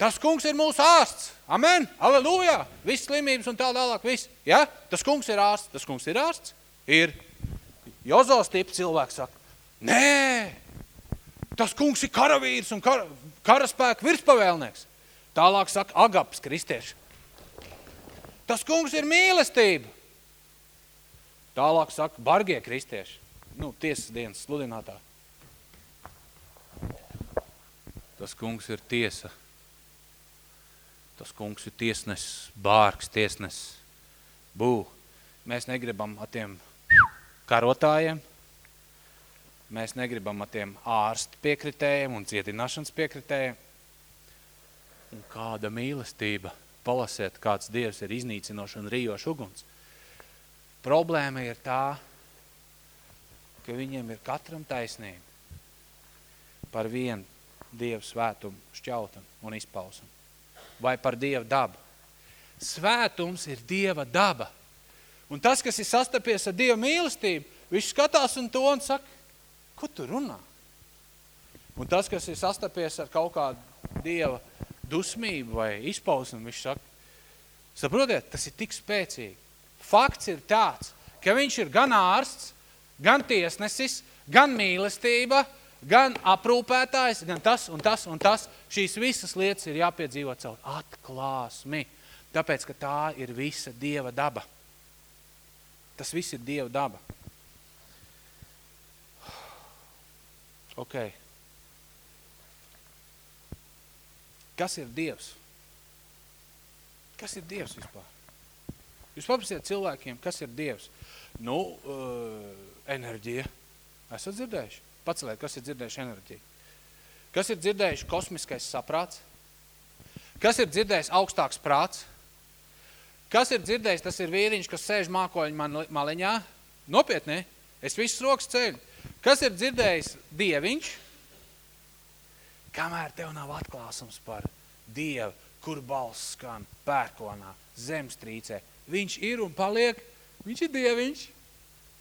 Tas kungs ir mūsu ārsts. Amen. Aleluja. Viss slimības un tā tālāk. Viss. Ja? Tas kungs ir ārsts. Tas kungs ir ārsts. Ir. Jozos tipa cilvēks saka. Nē. Tas kungs ir karavīrs un kar, karaspēka virspavēlnieks. Tālāk saka Agaps kristieši. Tas kungs ir mīlestība. Tālāk saka bargie kristieši. Nu, tiesas dienas sludinātā. Tas kungs ir tiesa Tas kungs ir tiesnesis, bārgs tiesnesis. Bū. Mēs negribam ar tiem karotājiem, mēs negribam ar tiem ārstu piekritējiem un cietināšanas piekritējiem. Un kāda mīlestība, palasiet, kāds Dievs ir iznīcinoši un rījoši uguns. Problēma ir tā, ka viņiem ir katram taisnība par vienu Dievu svētumu šķautam un izpausam. Vai par Dieva dabu. Svētums ir Dieva daba. Un tas, kas ir sastapies ar Dieva mīlestību, viņš skatās un to un saka, ko tu runā? Un tas, kas ir sastapies ar kaut kādu Dieva dusmību vai izpausmu, viņš saka, saprotiet, tas ir tik spēcīgi. Fakts ir tāds, ka viņš ir gan ārsts, gan tiesnesis, gan mīlestība, gan aprūpētājs, gan tas un tas un tas. Šīs visas lietas ir jāpiedzīvo caur atklāsmi, tāpēc, ka tā ir visa Dieva daba. Tas viss ir Dieva daba. Ok. Kas ir Dievs? Kas ir Dievs vispār? Jūs paprasiet cilvēkiem, kas ir Dievs? Nu, uh, enerģija. Esat dzirdējuši? Paceliet, kas ir dzirdējuši enerģiju? Kas ir dzirdējuši kosmiskais saprāts? Kas ir dzirdējis augstāks prāts? Kas ir dzirdējis, tas ir vīriņš, kas sēž mākoļu maliņā? Nopietni, es visus rokas ceļu. Kas ir dzirdējis dieviņš? Kamēr tev nav atklāsums par dievu, kur balss skan pērkonā, zemstrīcē, viņš ir un paliek, viņš ir dieviņš.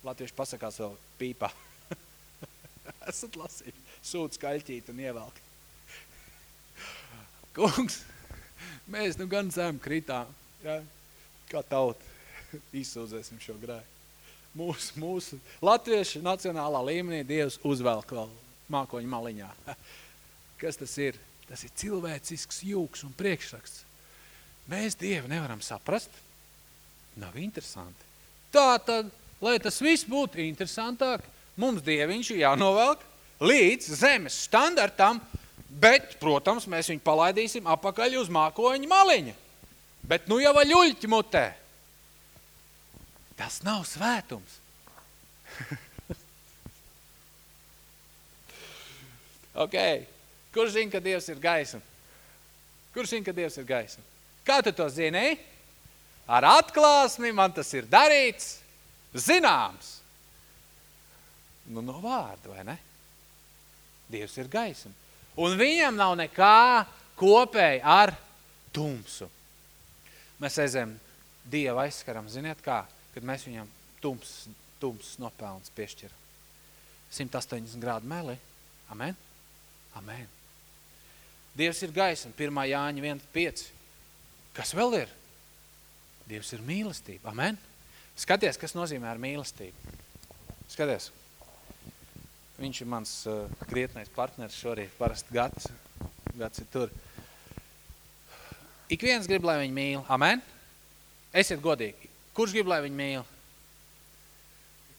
Latvieši pasakās vēl pīpā. Esat lasījuši. Sūd skaļķīt un ievelk. <laughs> Kungs, mēs nu gan zem kritām, ja? kā tauta, <laughs> izsūdzēsim šo grēku. Mūsu, mūsu latviešu nacionālā līmenī Dievs uzvelk vēl mākoņu maliņā. <laughs> Kas tas ir? Tas ir cilvēcisks jūks un priekšraksts. Mēs Dievu nevaram saprast. Nav interesanti. Tā tad, lai tas viss būtu interesantāk, mums Dieviņš ir jānovelk līdz zemes standartam, bet, protams, mēs viņu palaidīsim apakaļ uz mākoņa maliņa. Bet nu jau aļuļķi mutē. Tas nav svētums. <laughs> ok. Kurš zina, ka Dievs ir gaisma? Kurš zina, ka Dievs ir gaisma? Kā tu to zini? Ar atklāsmi man tas ir darīts, zināms. Nu, no vārda, vai ne? Dievs ir gaisma. Un viņam nav nekā kopēji ar tumsu. Mēs aizējam Dievu aizskaram, ziniet kā, kad mēs viņam tums, tums nopelns piešķiram. 180 grādu meli. Amen? Amen. Dievs ir gaisma, 1. Jāņa 1.5. Kas vēl ir? Dievs ir mīlestība. Amen? Skaties, kas nozīmē ar mīlestību. Skaties. Viņš ir mans uh, krietnais partners šorīt, parasti gads, gads ir tur. Ik viens grib, lai viņu mīl. Amen? Esiet godīgi. Kurš grib, lai viņu mīl?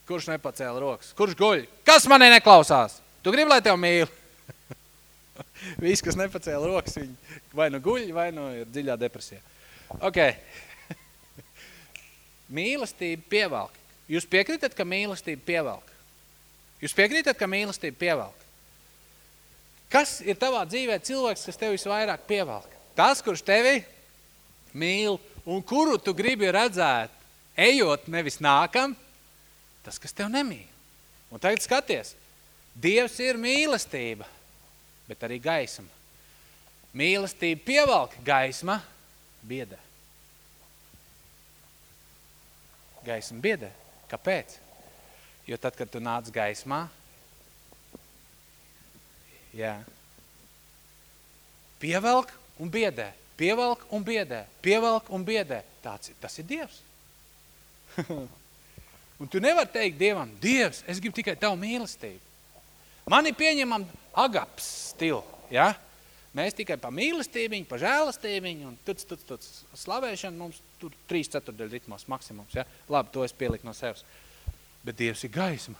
Kurš nepacēla rokas? Kurš guļ? Kas manī neklausās? Tu gribi, lai tev mīl? <laughs> Viss, kas nepacēla rokas, viņi vai nu guļ, vai nu ir dziļā depresijā. Ok. <laughs> mīlestība pievelk. Jūs piekritat, ka mīlestība pievelk? Jūs piekrītat, ka mīlestība pievelk? Kas ir tavā dzīvē cilvēks, kas tevi visvairāk pievelk? Tas, kurš tevi mīl un kuru tu gribi redzēt, ejot nevis nākam, tas, kas tev nemīl. Un tagad skaties, Dievs ir mīlestība, bet arī gaisma. Mīlestība pievelk gaisma, biedē. Gaisma biedē. Kāpēc? Jo tad, kad tu nāc gaismā, jā, pievelk un biedē, pievelk un biedē, pievelk un biedē. Tāds, tas ir Dievs. <laughs> un tu nevar teikt Dievam, Dievs, es gribu tikai tavu mīlestību. Mani pieņemam agaps stilu, ja? Mēs tikai pa mīlestībiņu, pa žēlastībiņu un tuc, tuc, tuc, slavēšanu mums tur trīs ceturdaļu ritmos maksimums, ja? Labi, to es pieliku no sevis bet Dievs ir gaisma.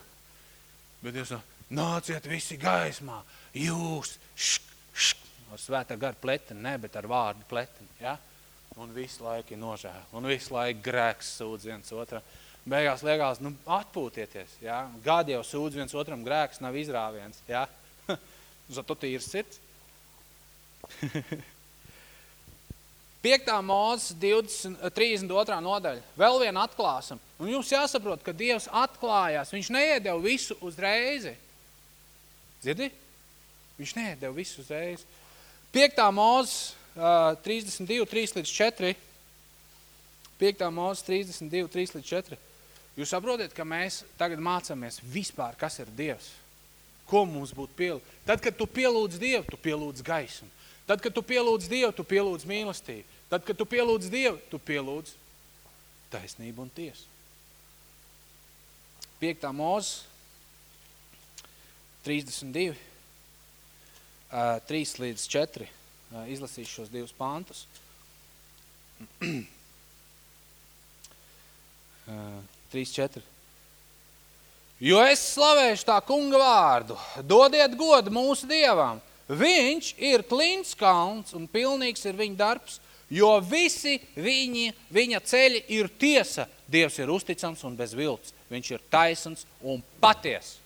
Bet Dievs saka, nāciet visi gaismā, jūs, šk, šk, ar svētā gara pleteni, ne, bet ar vārdu pleteni, ja? un visu laiku ir nožēla, un visu laiku grēks sūdz viens otram. Beigās liekas, nu, atpūtieties, ja? Gadi jau sūdz viens otram grēks, nav izrāviens, ja? <laughs> Zato tīrs sirds. <laughs> 5. mūzes 32. nodaļa. Vēl viena atklāsam. Un jums jāsaprot, ka Dievs atklājās. Viņš neiedeva visu uzreizi. Dzirdi? Viņš neiedeva visu uzreizi. 5. mūzes 32, 3 līdz 4. 5. mūzes 32, 3 līdz 4. Jūs saprotiet, ka mēs tagad mācāmies vispār, kas ir Dievs. Ko mums būtu pielūdz? Tad, kad tu pielūdz Dievu, tu pielūdz gaismu. Tad, kad tu pielūdz Dievu, tu pielūdz mīlestību. Tad, kad tu pielūdz Dievu, tu pielūdz taisnību un tiesu. 5. mūzes 32, 3 līdz 4. Izlasīšu šos divus pantus. 3, 4. Jo es slavēšu tā kunga vārdu, dodiet godu mūsu dievam, Viņš ir klints kalns un pilnīgs ir viņa darbs, jo visi viņi, viņa ceļi ir tiesa. Dievs ir uzticams un bez vilts. Viņš ir taisns un paties.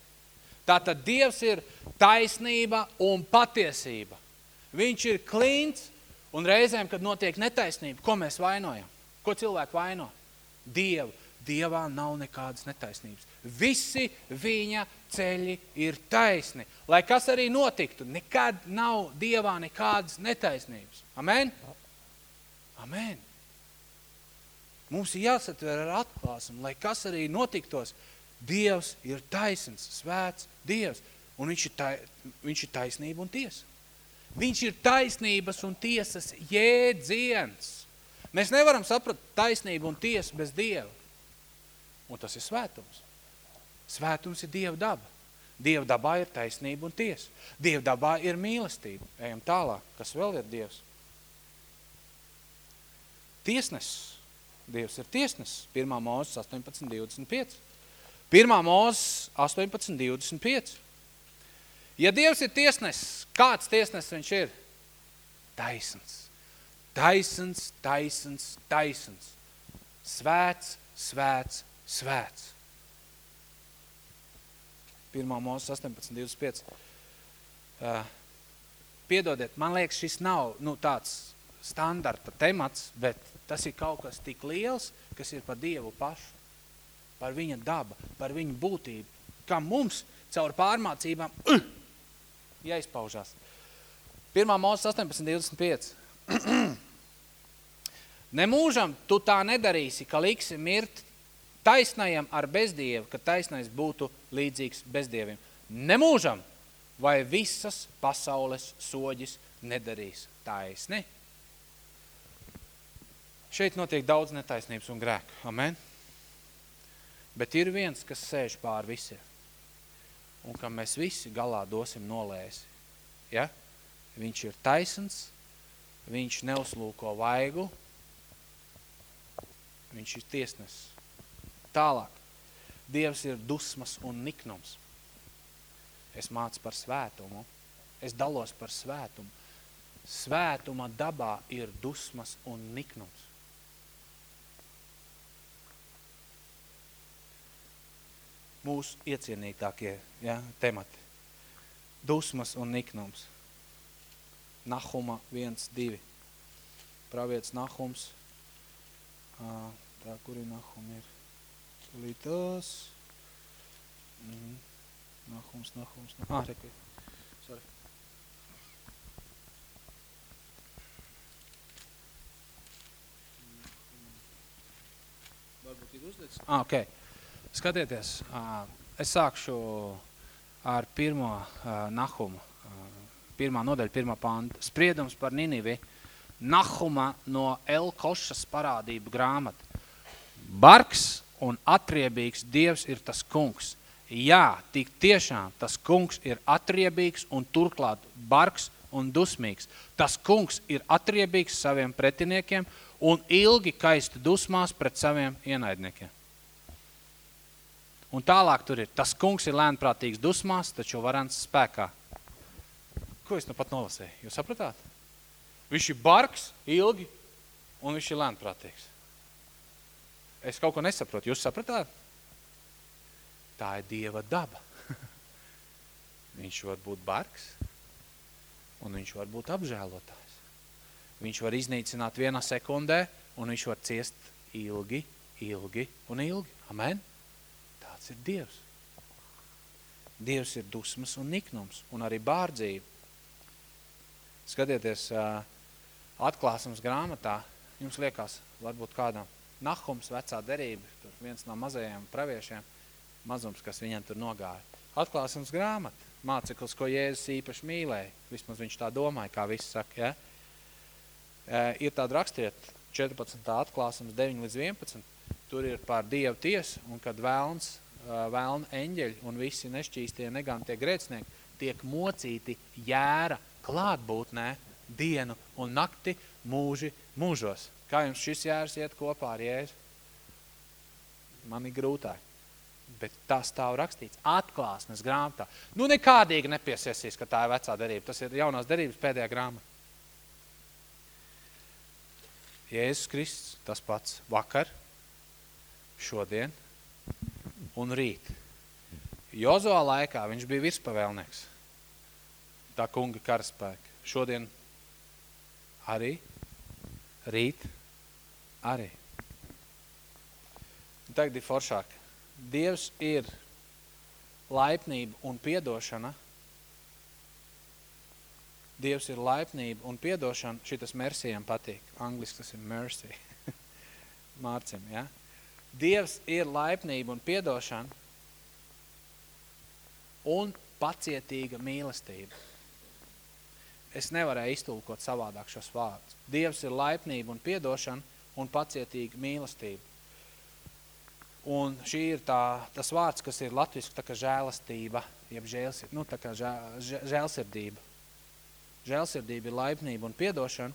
Tātad Dievs ir taisnība un patiesība. Viņš ir klints un reizēm, kad notiek netaisnība, ko mēs vainojam? Ko cilvēki vaino? Dievu. Dievā nav nekādas netaisnības. Visi viņa ceļi ir taisni. Lai kas arī notiktu, nekad nav Dievā nekādas netaisnības. Amen? Amen. Mums ir jāsatver ar atklāsumu, lai kas arī notiktos, Dievs ir taisns, svēts Dievs. Un viņš ir, tai, viņš ir taisnība un tiesa. Viņš ir taisnības un tiesas jēdziens. Mēs nevaram saprat taisnību un tiesu bez Dieva. Un tas ir svētums. Svētums ir Dieva daba. Dieva dabā ir taisnība un tiesa. Dieva dabā ir mīlestība. Ejam tālāk. Kas vēl ir Dievs? Tiesnesis. Dievs ir tiesnesis. 1. mūzes 18.25. 1. mūzes 18.25. Ja Dievs ir tiesnesis, kāds tiesnesis viņš ir? Taisns. Taisns, taisns, taisns. Svēts, svēts, svēts. 1. mūzes 18.25. Uh, piedodiet, man liekas, šis nav nu, tāds standarta temats, bet tas ir kaut kas tik liels, kas ir par Dievu pašu, par viņa daba, par viņa būtību, kā mums caur pārmācībām uh, jāizpaužās. 1. mūzes 18.25. Nemūžam tu tā nedarīsi, ka liksi mirt taisnajam ar bezdievu, ka taisnais būtu līdzīgs bezdievim. Nemūžam, vai visas pasaules soģis nedarīs taisni? Šeit notiek daudz netaisnības un grēku. Amen? Bet ir viens, kas sēž pār visiem. Un kam mēs visi galā dosim nolēsi. Ja? Viņš ir taisns, viņš neuzlūko vaigu, viņš ir tiesnesis. Tālāk. Dievs ir dusmas un niknums. Es mācu par svētumu. Es dalos par svētumu. Svētuma dabā ir dusmas un niknums. Mūsu iecienītākie ja, temati. Dusmas un niknums. Nahuma 1, 2. Pravietis Nahums. Tā, kur ir Nahuma ir? Tūlītās. Mm. Nahums, nahums, nahums. Ah, rekai. Sorry. Varbūt ir uzlicis? Ah, ok. Skatieties, es sākšu ar pirmo Nahumu. Pirmā nodaļa, pirmā panta. Spriedums par Ninivi. Nahuma no Elkošas parādību grāmata. Barks un atriebīgs Dievs ir tas kungs. Jā, tik tiešām tas kungs ir atriebīgs un turklāt bargs un dusmīgs. Tas kungs ir atriebīgs saviem pretiniekiem un ilgi kaisti dusmās pret saviem ienaidniekiem. Un tālāk tur ir, tas kungs ir lēnprātīgs dusmās, taču varants spēkā. Ko es nu pat nolasēju? Jūs sapratāt? Viņš ir bargs, ilgi un viņš ir lēnprātīgs. Es kaut ko nesaprotu. Jūs sapratāt? Tā ir Dieva daba. <laughs> viņš var būt bargs, un viņš var būt apžēlotājs. Viņš var iznīcināt vienā sekundē, un viņš var ciest ilgi, ilgi un ilgi. Amen? Tāds ir Dievs. Dievs ir dusmas un niknums, un arī bārdzība. Skatieties, atklāsums grāmatā, jums liekas, varbūt kādam Nahums vecā derība, tur viens no mazajiem praviešiem, mazums, kas viņam tur nogāja. Atklāsums grāmata, māceklis, ko Jēzus īpaši mīlēja, vismaz viņš tā domāja, kā viss saka, ja? Ir tāda rakstiet, 14. atklāsums 9 līdz 11, tur ir par Dievu tiesu, un kad vēlns, vēlna eņģeļi un visi nešķīstie negantie grēcinieki tiek mocīti jēra klātbūtnē dienu un nakti mūži mūžos. Kā jums šis jērs iet kopā ar Jēzu? Man ir grūtāk. Bet tā stāv rakstīts atklāsmes grāmatā. Nu nekādīgi nepiesiesīs, ka tā ir vecā derība. Tas ir jaunās derības pēdējā grāmata. Jēzus Kristus tas pats vakar, šodien un rīt. Jozo laikā viņš bija virspavēlnieks. Tā kunga karaspēka. Šodien arī, rīt arī. Tagad ir foršāk. Dievs ir laipnība un piedošana. Dievs ir laipnība un piedošana. Šitas mersijam patīk. Angliski tas ir mercy. <laughs> Mārcim, ja? Dievs ir laipnība un piedošana un pacietīga mīlestība es nevarēju iztulkot savādāk šos vārdus. Dievs ir laipnība un piedošana un pacietīga mīlestība. Un šī ir tā, tas vārds, kas ir latviski tā kā žēlastība, jeb žēlsirdība, nu tā kā žēlsirdība. Žēlsirdība ir laipnība un piedošana,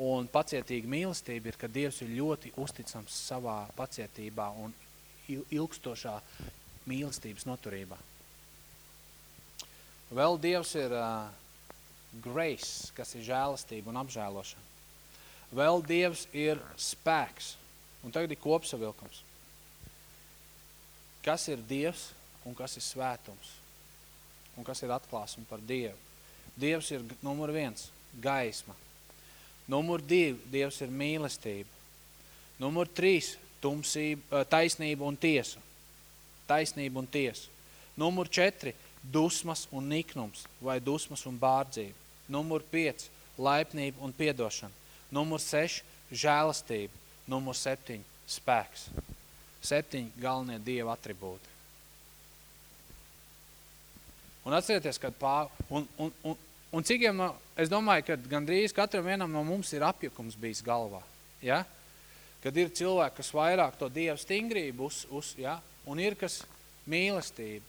un pacietīga mīlestība ir, ka Dievs ir ļoti uzticams savā pacietībā un ilgstošā mīlestības noturībā. Vēl Dievs ir uh, grace, kas ir žēlastība un apžēlošana. Vēl Dievs ir spēks. Un tagad ir kopsavilkums. Kas ir Dievs un kas ir svētums? Un kas ir atklāsuma par Dievu? Dievs ir numur viens – gaisma. Numur divi – Dievs ir mīlestība. Numur trīs – tumsība, taisnība un tiesa. Taisnība un tiesa. Numur četri – dusmas un niknums vai dusmas un bārdzība. Numur 5 – laipnība un piedošana. Numur 6 – žēlastība. Numur 7 – spēks. Septiņi galvenie Dieva atribūti. Un atcerieties, kad pā... Un, un, un, un cikiem no... Es domāju, ka gandrīz katram vienam no mums ir apjukums bijis galvā. Ja? Kad ir cilvēki, kas vairāk to Dieva stingrību uz, uz ja? un ir kas mīlestība.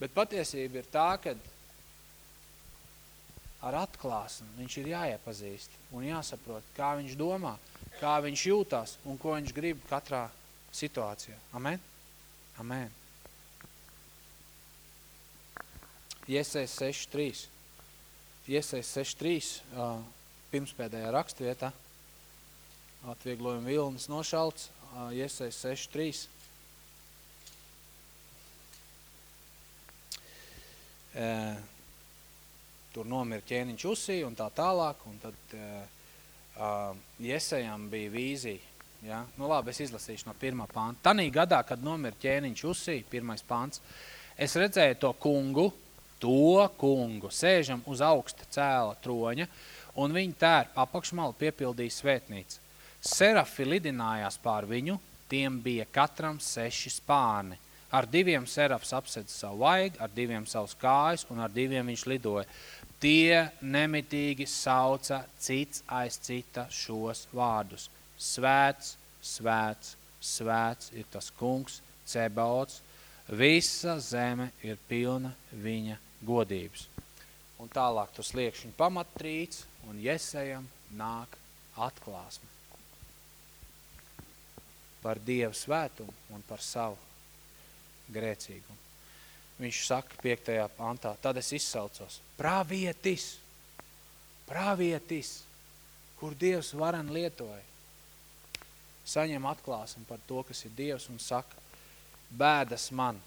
Bet patiesība ir tā, ka ar atklāsmu viņš ir jāiepazīst un jāsaprot, kā viņš domā, kā viņš jūtās un ko viņš grib katrā situācijā. Amen? Amen. Iesais 6.3. Iesais 6.3. Uh, pirmspēdējā rakstvietā. Atvieglojuma vilnis nošalts. Uh, Iesais 6.3. tur nomira ķēniņš Usī un tā tālāk, un tad uh, Jesajam bija vīzija. Ja? Nu labi, es izlasīšu no pirmā pānta. Tanī gadā, kad nomira ķēniņš Usī, pirmais pāns, es redzēju to kungu, to kungu, sēžam uz augsta cēla troņa, un viņa tērpa apakšmalu piepildīja svētnīca. Serafi lidinājās pār viņu, tiem bija katram seši spārni. Ar diviem serafs apsedz savu vaigu, ar diviem savus kājas, un ar diviem viņš lidoja. Tie nemitīgi sauca cits aiz cita šos vārdus. Svēts, svēts, svēts ir tas kungs, Cebaots. Visa zeme ir pilna viņa godības. Un tālāk tu sliekšņu pamattrīts un jesējam nāk atklāsme par Dievu svētumu un par savu grēcīgumu. Viņš saka 5. pantā, tad es izsaucos, pravietis, pravietis, kur Dievs varen lietoja. saņem atklāsmi par to, kas ir Dievs un saka, bēdas man,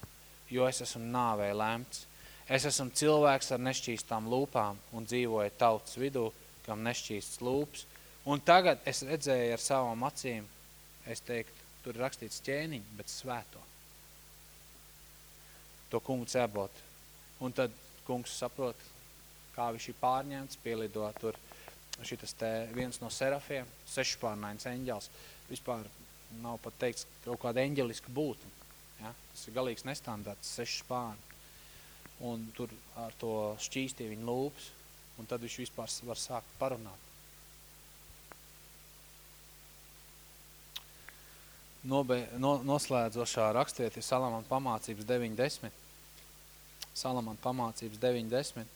jo es esmu nāvē lemts. Es esmu cilvēks ar nešķīstām lūpām un dzīvoju tautas vidū, kam nešķīsts lūps. Un tagad es redzēju ar savām acīm, es teiktu, tur rakstīts ķēniņi, bet svēto. To kungu cebot. Un tad kungs saprot, kā viņš ir pārņemts, pielido tur šitas te viens no serafiem, sešpārnains eņģels. Vispār nav pat teikts kaut kāda eņģeliska būtne. Ja? Tas ir galīgs nestandarts, seši spārni. Un tur ar to šķīstīja viņa lūpas, un tad viņš vispār var sākt parunāt. Nobe, no, noslēdzošā rakstiet ir Salamana pamācības 9.10. Salamana pamācības 9.10.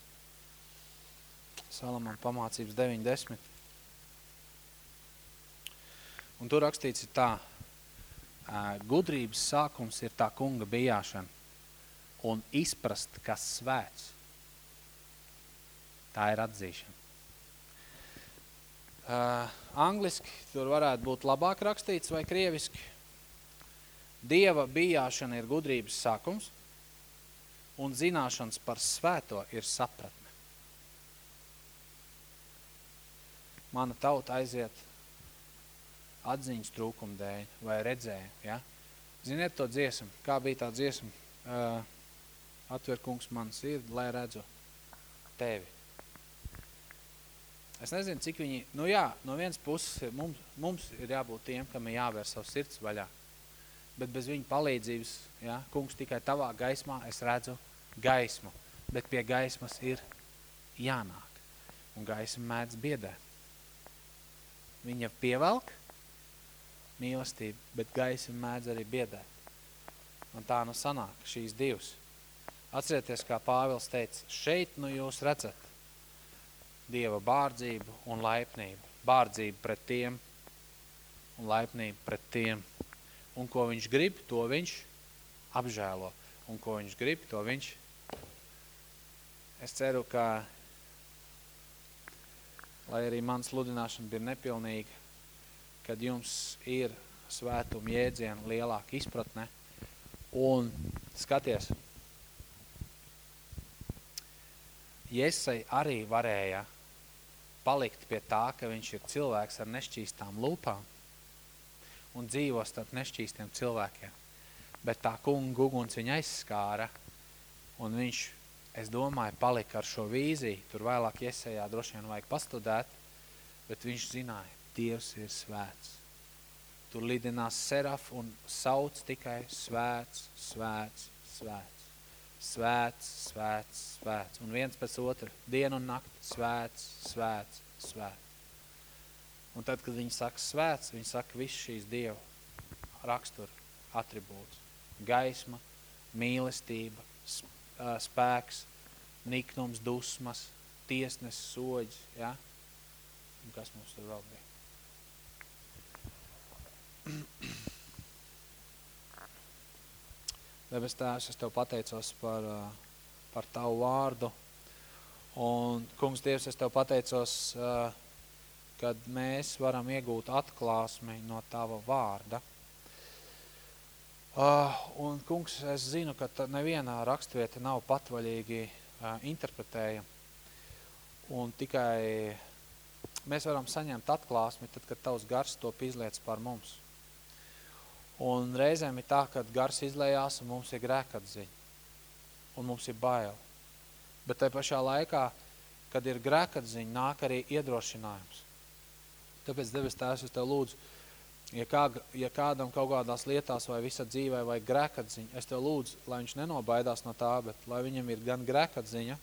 Salamana pamācības 9.10. Un tur rakstīts ir tā, gudrības sākums ir tā kunga bijāšana un izprast, kas svēts. Tā ir atzīšana. Uh, angliski tur varētu būt labāk rakstīts vai krieviski. Dieva bijāšana ir gudrības sākums un zināšanas par svēto ir sapratne. Mana tauta aiziet atziņas trūkuma dēļ vai redzēja. Ja? Ziniet to dziesmu, kā bija tā dziesma? Uh, atver kungs man sirdi, lai redzu tevi. Es nezinu, cik viņi, nu jā, no vienas puses mums, mums ir jābūt tiem, kam ir jāvēr savu sirds vaļā. Bet bez viņa palīdzības, ja, kungs tikai tavā gaismā es redzu gaismu. Bet pie gaismas ir jānāk. Un gaisma mēdz biedēt. Viņa pievelk, mīlestība, bet gaisa mēdz arī biedēt. Un tā nu sanāk šīs divas. Atcerieties, kā Pāvils teica, šeit nu jūs redzat Dieva bārdzību un laipnību. Bārdzību pret tiem un laipnību pret tiem. Un ko viņš grib, to viņš apžēlo. Un ko viņš grib, to viņš... Es ceru, ka, lai arī mans sludināšana bija nepilnīga, kad jums ir svētuma jēdziena lielāka izpratne. Un skaties, Jesai arī varēja palikt pie tā, ka viņš ir cilvēks ar nešķīstām lūpām un dzīvo starp nešķīstiem cilvēkiem. Bet tā kunga uguns viņa aizskāra un viņš, es domāju, palika ar šo vīziju. Tur vēlāk Jesajā droši vien vajag pastudēt, bet viņš zināja, Dievs ir svēts. Tur lidinās seraf un sauc tikai svēts, svēts, svēts. Svēts, svēts, svēts. Un viens pēc otra, dienu un nakti, svēts, svēts, svēts. Un tad, kad viņi saka svēts, viņi saka visu šīs Dieva rakstura atribūtus. Gaisma, mīlestība, spēks, niknums, dusmas, tiesnes, soģis, ja? Un kas mums tur vēl bija? <clears throat> Debes tēvs, es Tev pateicos par, par Tavu vārdu. Un, kungs Dievs, es Tev pateicos, kad mēs varam iegūt atklāsmi no Tava vārda. Un, kungs, es zinu, ka nevienā rakstvieta nav patvaļīgi interpretējama. Un tikai mēs varam saņemt atklāsmi, tad, kad Tavs gars to izliec par mums. Un reizēm ir tā, ka gars izlējās un mums ir grēkatziņa. Un mums ir bail. Bet tai pašā laikā, kad ir grēkatziņa, nāk arī iedrošinājums. Tāpēc, Debes Tēvs, es Tev lūdzu, ja, kā, ja kādam kaut kādās lietās vai visa dzīvē vai grēkatziņa, es Tev lūdzu, lai viņš nenobaidās no tā, bet lai viņam ir gan grēkatziņa,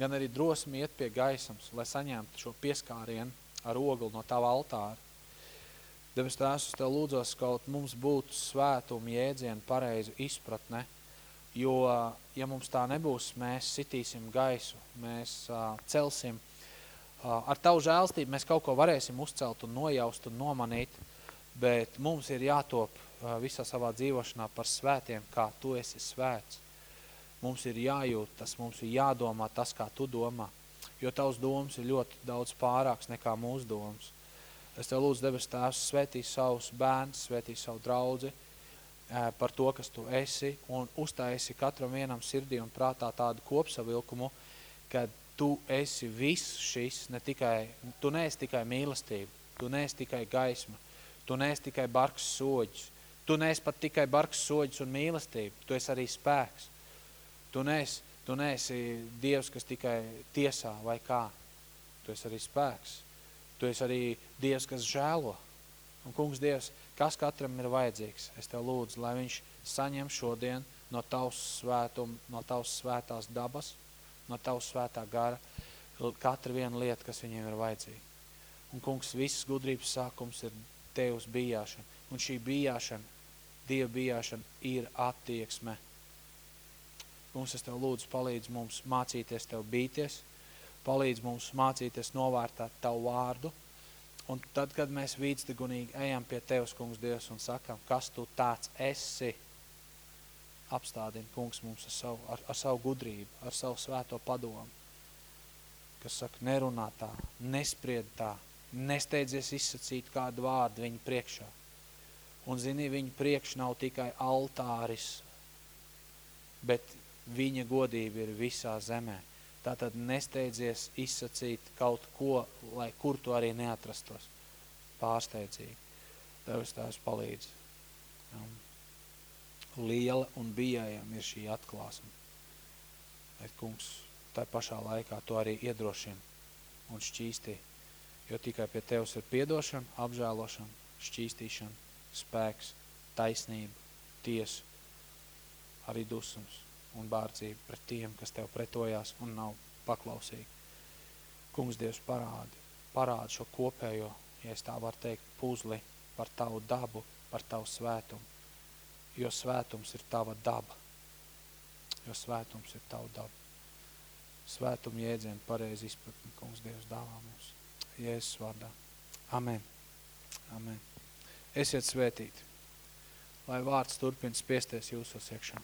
gan arī drosmi iet pie gaisams, lai saņemtu šo pieskārienu ar ogli no Tava altāra Debes Tēvs, es Tev lūdzos, kaut mums būtu svētuma jēdzienu pareizu izpratne, jo, ja mums tā nebūs, mēs sitīsim gaisu, mēs uh, celsim. Uh, ar Tavu žēlstību mēs kaut ko varēsim uzcelt un nojaust un nomanīt, bet mums ir jātop uh, visā savā dzīvošanā par svētiem, kā Tu esi svēts. Mums ir jājūt tas, mums ir jādomā tas, kā Tu domā, jo Tavs domas ir ļoti daudz pārāks nekā mūsu domas. Es Tev lūdzu, debes tēvs, svētī savus bērns, svētī savu draudzi par to, kas Tu esi, un uztaisi katram vienam sirdī un prātā tādu kopsavilkumu, kad Tu esi viss šis, ne tikai, Tu neesi tikai mīlestība, Tu neesi tikai gaisma, Tu neesi tikai barks soģis, Tu neesi pat tikai barks soģis un mīlestība, Tu esi arī spēks. Tu neesi, tu neesi Dievs, kas tikai tiesā vai kā. Tu esi arī spēks. Tu esi arī Dievs, kas žēlo. Un, kungs, Dievs, kas katram ir vajadzīgs? Es Tev lūdzu, lai viņš saņem šodien no Tavs svētuma, no Tavs svētās dabas, no Tavs svētā gara, katra viena lieta, kas viņiem ir vajadzīga. Un, kungs, visas gudrības sākums ir Tevs bijāšana. Un šī bijāšana, Dieva bijāšana ir attieksme. Kungs, es Tev lūdzu, palīdz mums mācīties Tev bīties, palīdz mums mācīties novērtēt Tavu vārdu. Un tad, kad mēs vīdzdegunīgi ejam pie Tevs, kungs Dievs, un sakam, kas Tu tāds esi, apstādini, kungs, mums ar savu, ar, ar savu gudrību, ar savu svēto padomu, kas saka, nerunā tā, nespried tā, nesteidzies izsacīt kādu vārdu viņu priekšā. Un, zini, viņu priekš nav tikai altāris, bet viņa godība ir visā zemē. Tātad nesteidzies izsacīt kaut ko, lai kur tu arī neatrastos. Pārsteidzīgi. Tevis tās palīdz. Um, liela un bijējama ir šī atklāsme. Bet, kungs, tā pašā laikā to arī iedrošina un šķīstī. Jo tikai pie Tevs ir piedošana, apžēlošana, šķīstīšana, spēks, taisnība, tiesu, arī dusums un bārdzību pret tiem, kas tev pretojās un nav paklausīgi. Kungs Dievs parādi, parādi šo kopējo, ja es tā varu teikt, puzli par tavu dabu, par tavu svētumu. Jo svētums ir tava daba. Jo svētums ir tava daba. Svētuma jēdzienu pareizi izpratni, kungs Dievs dāvā mums. Jēzus vārdā. Amen. Amen. Esiet svētīti, lai vārds turpina spiesties jūsos iekšā.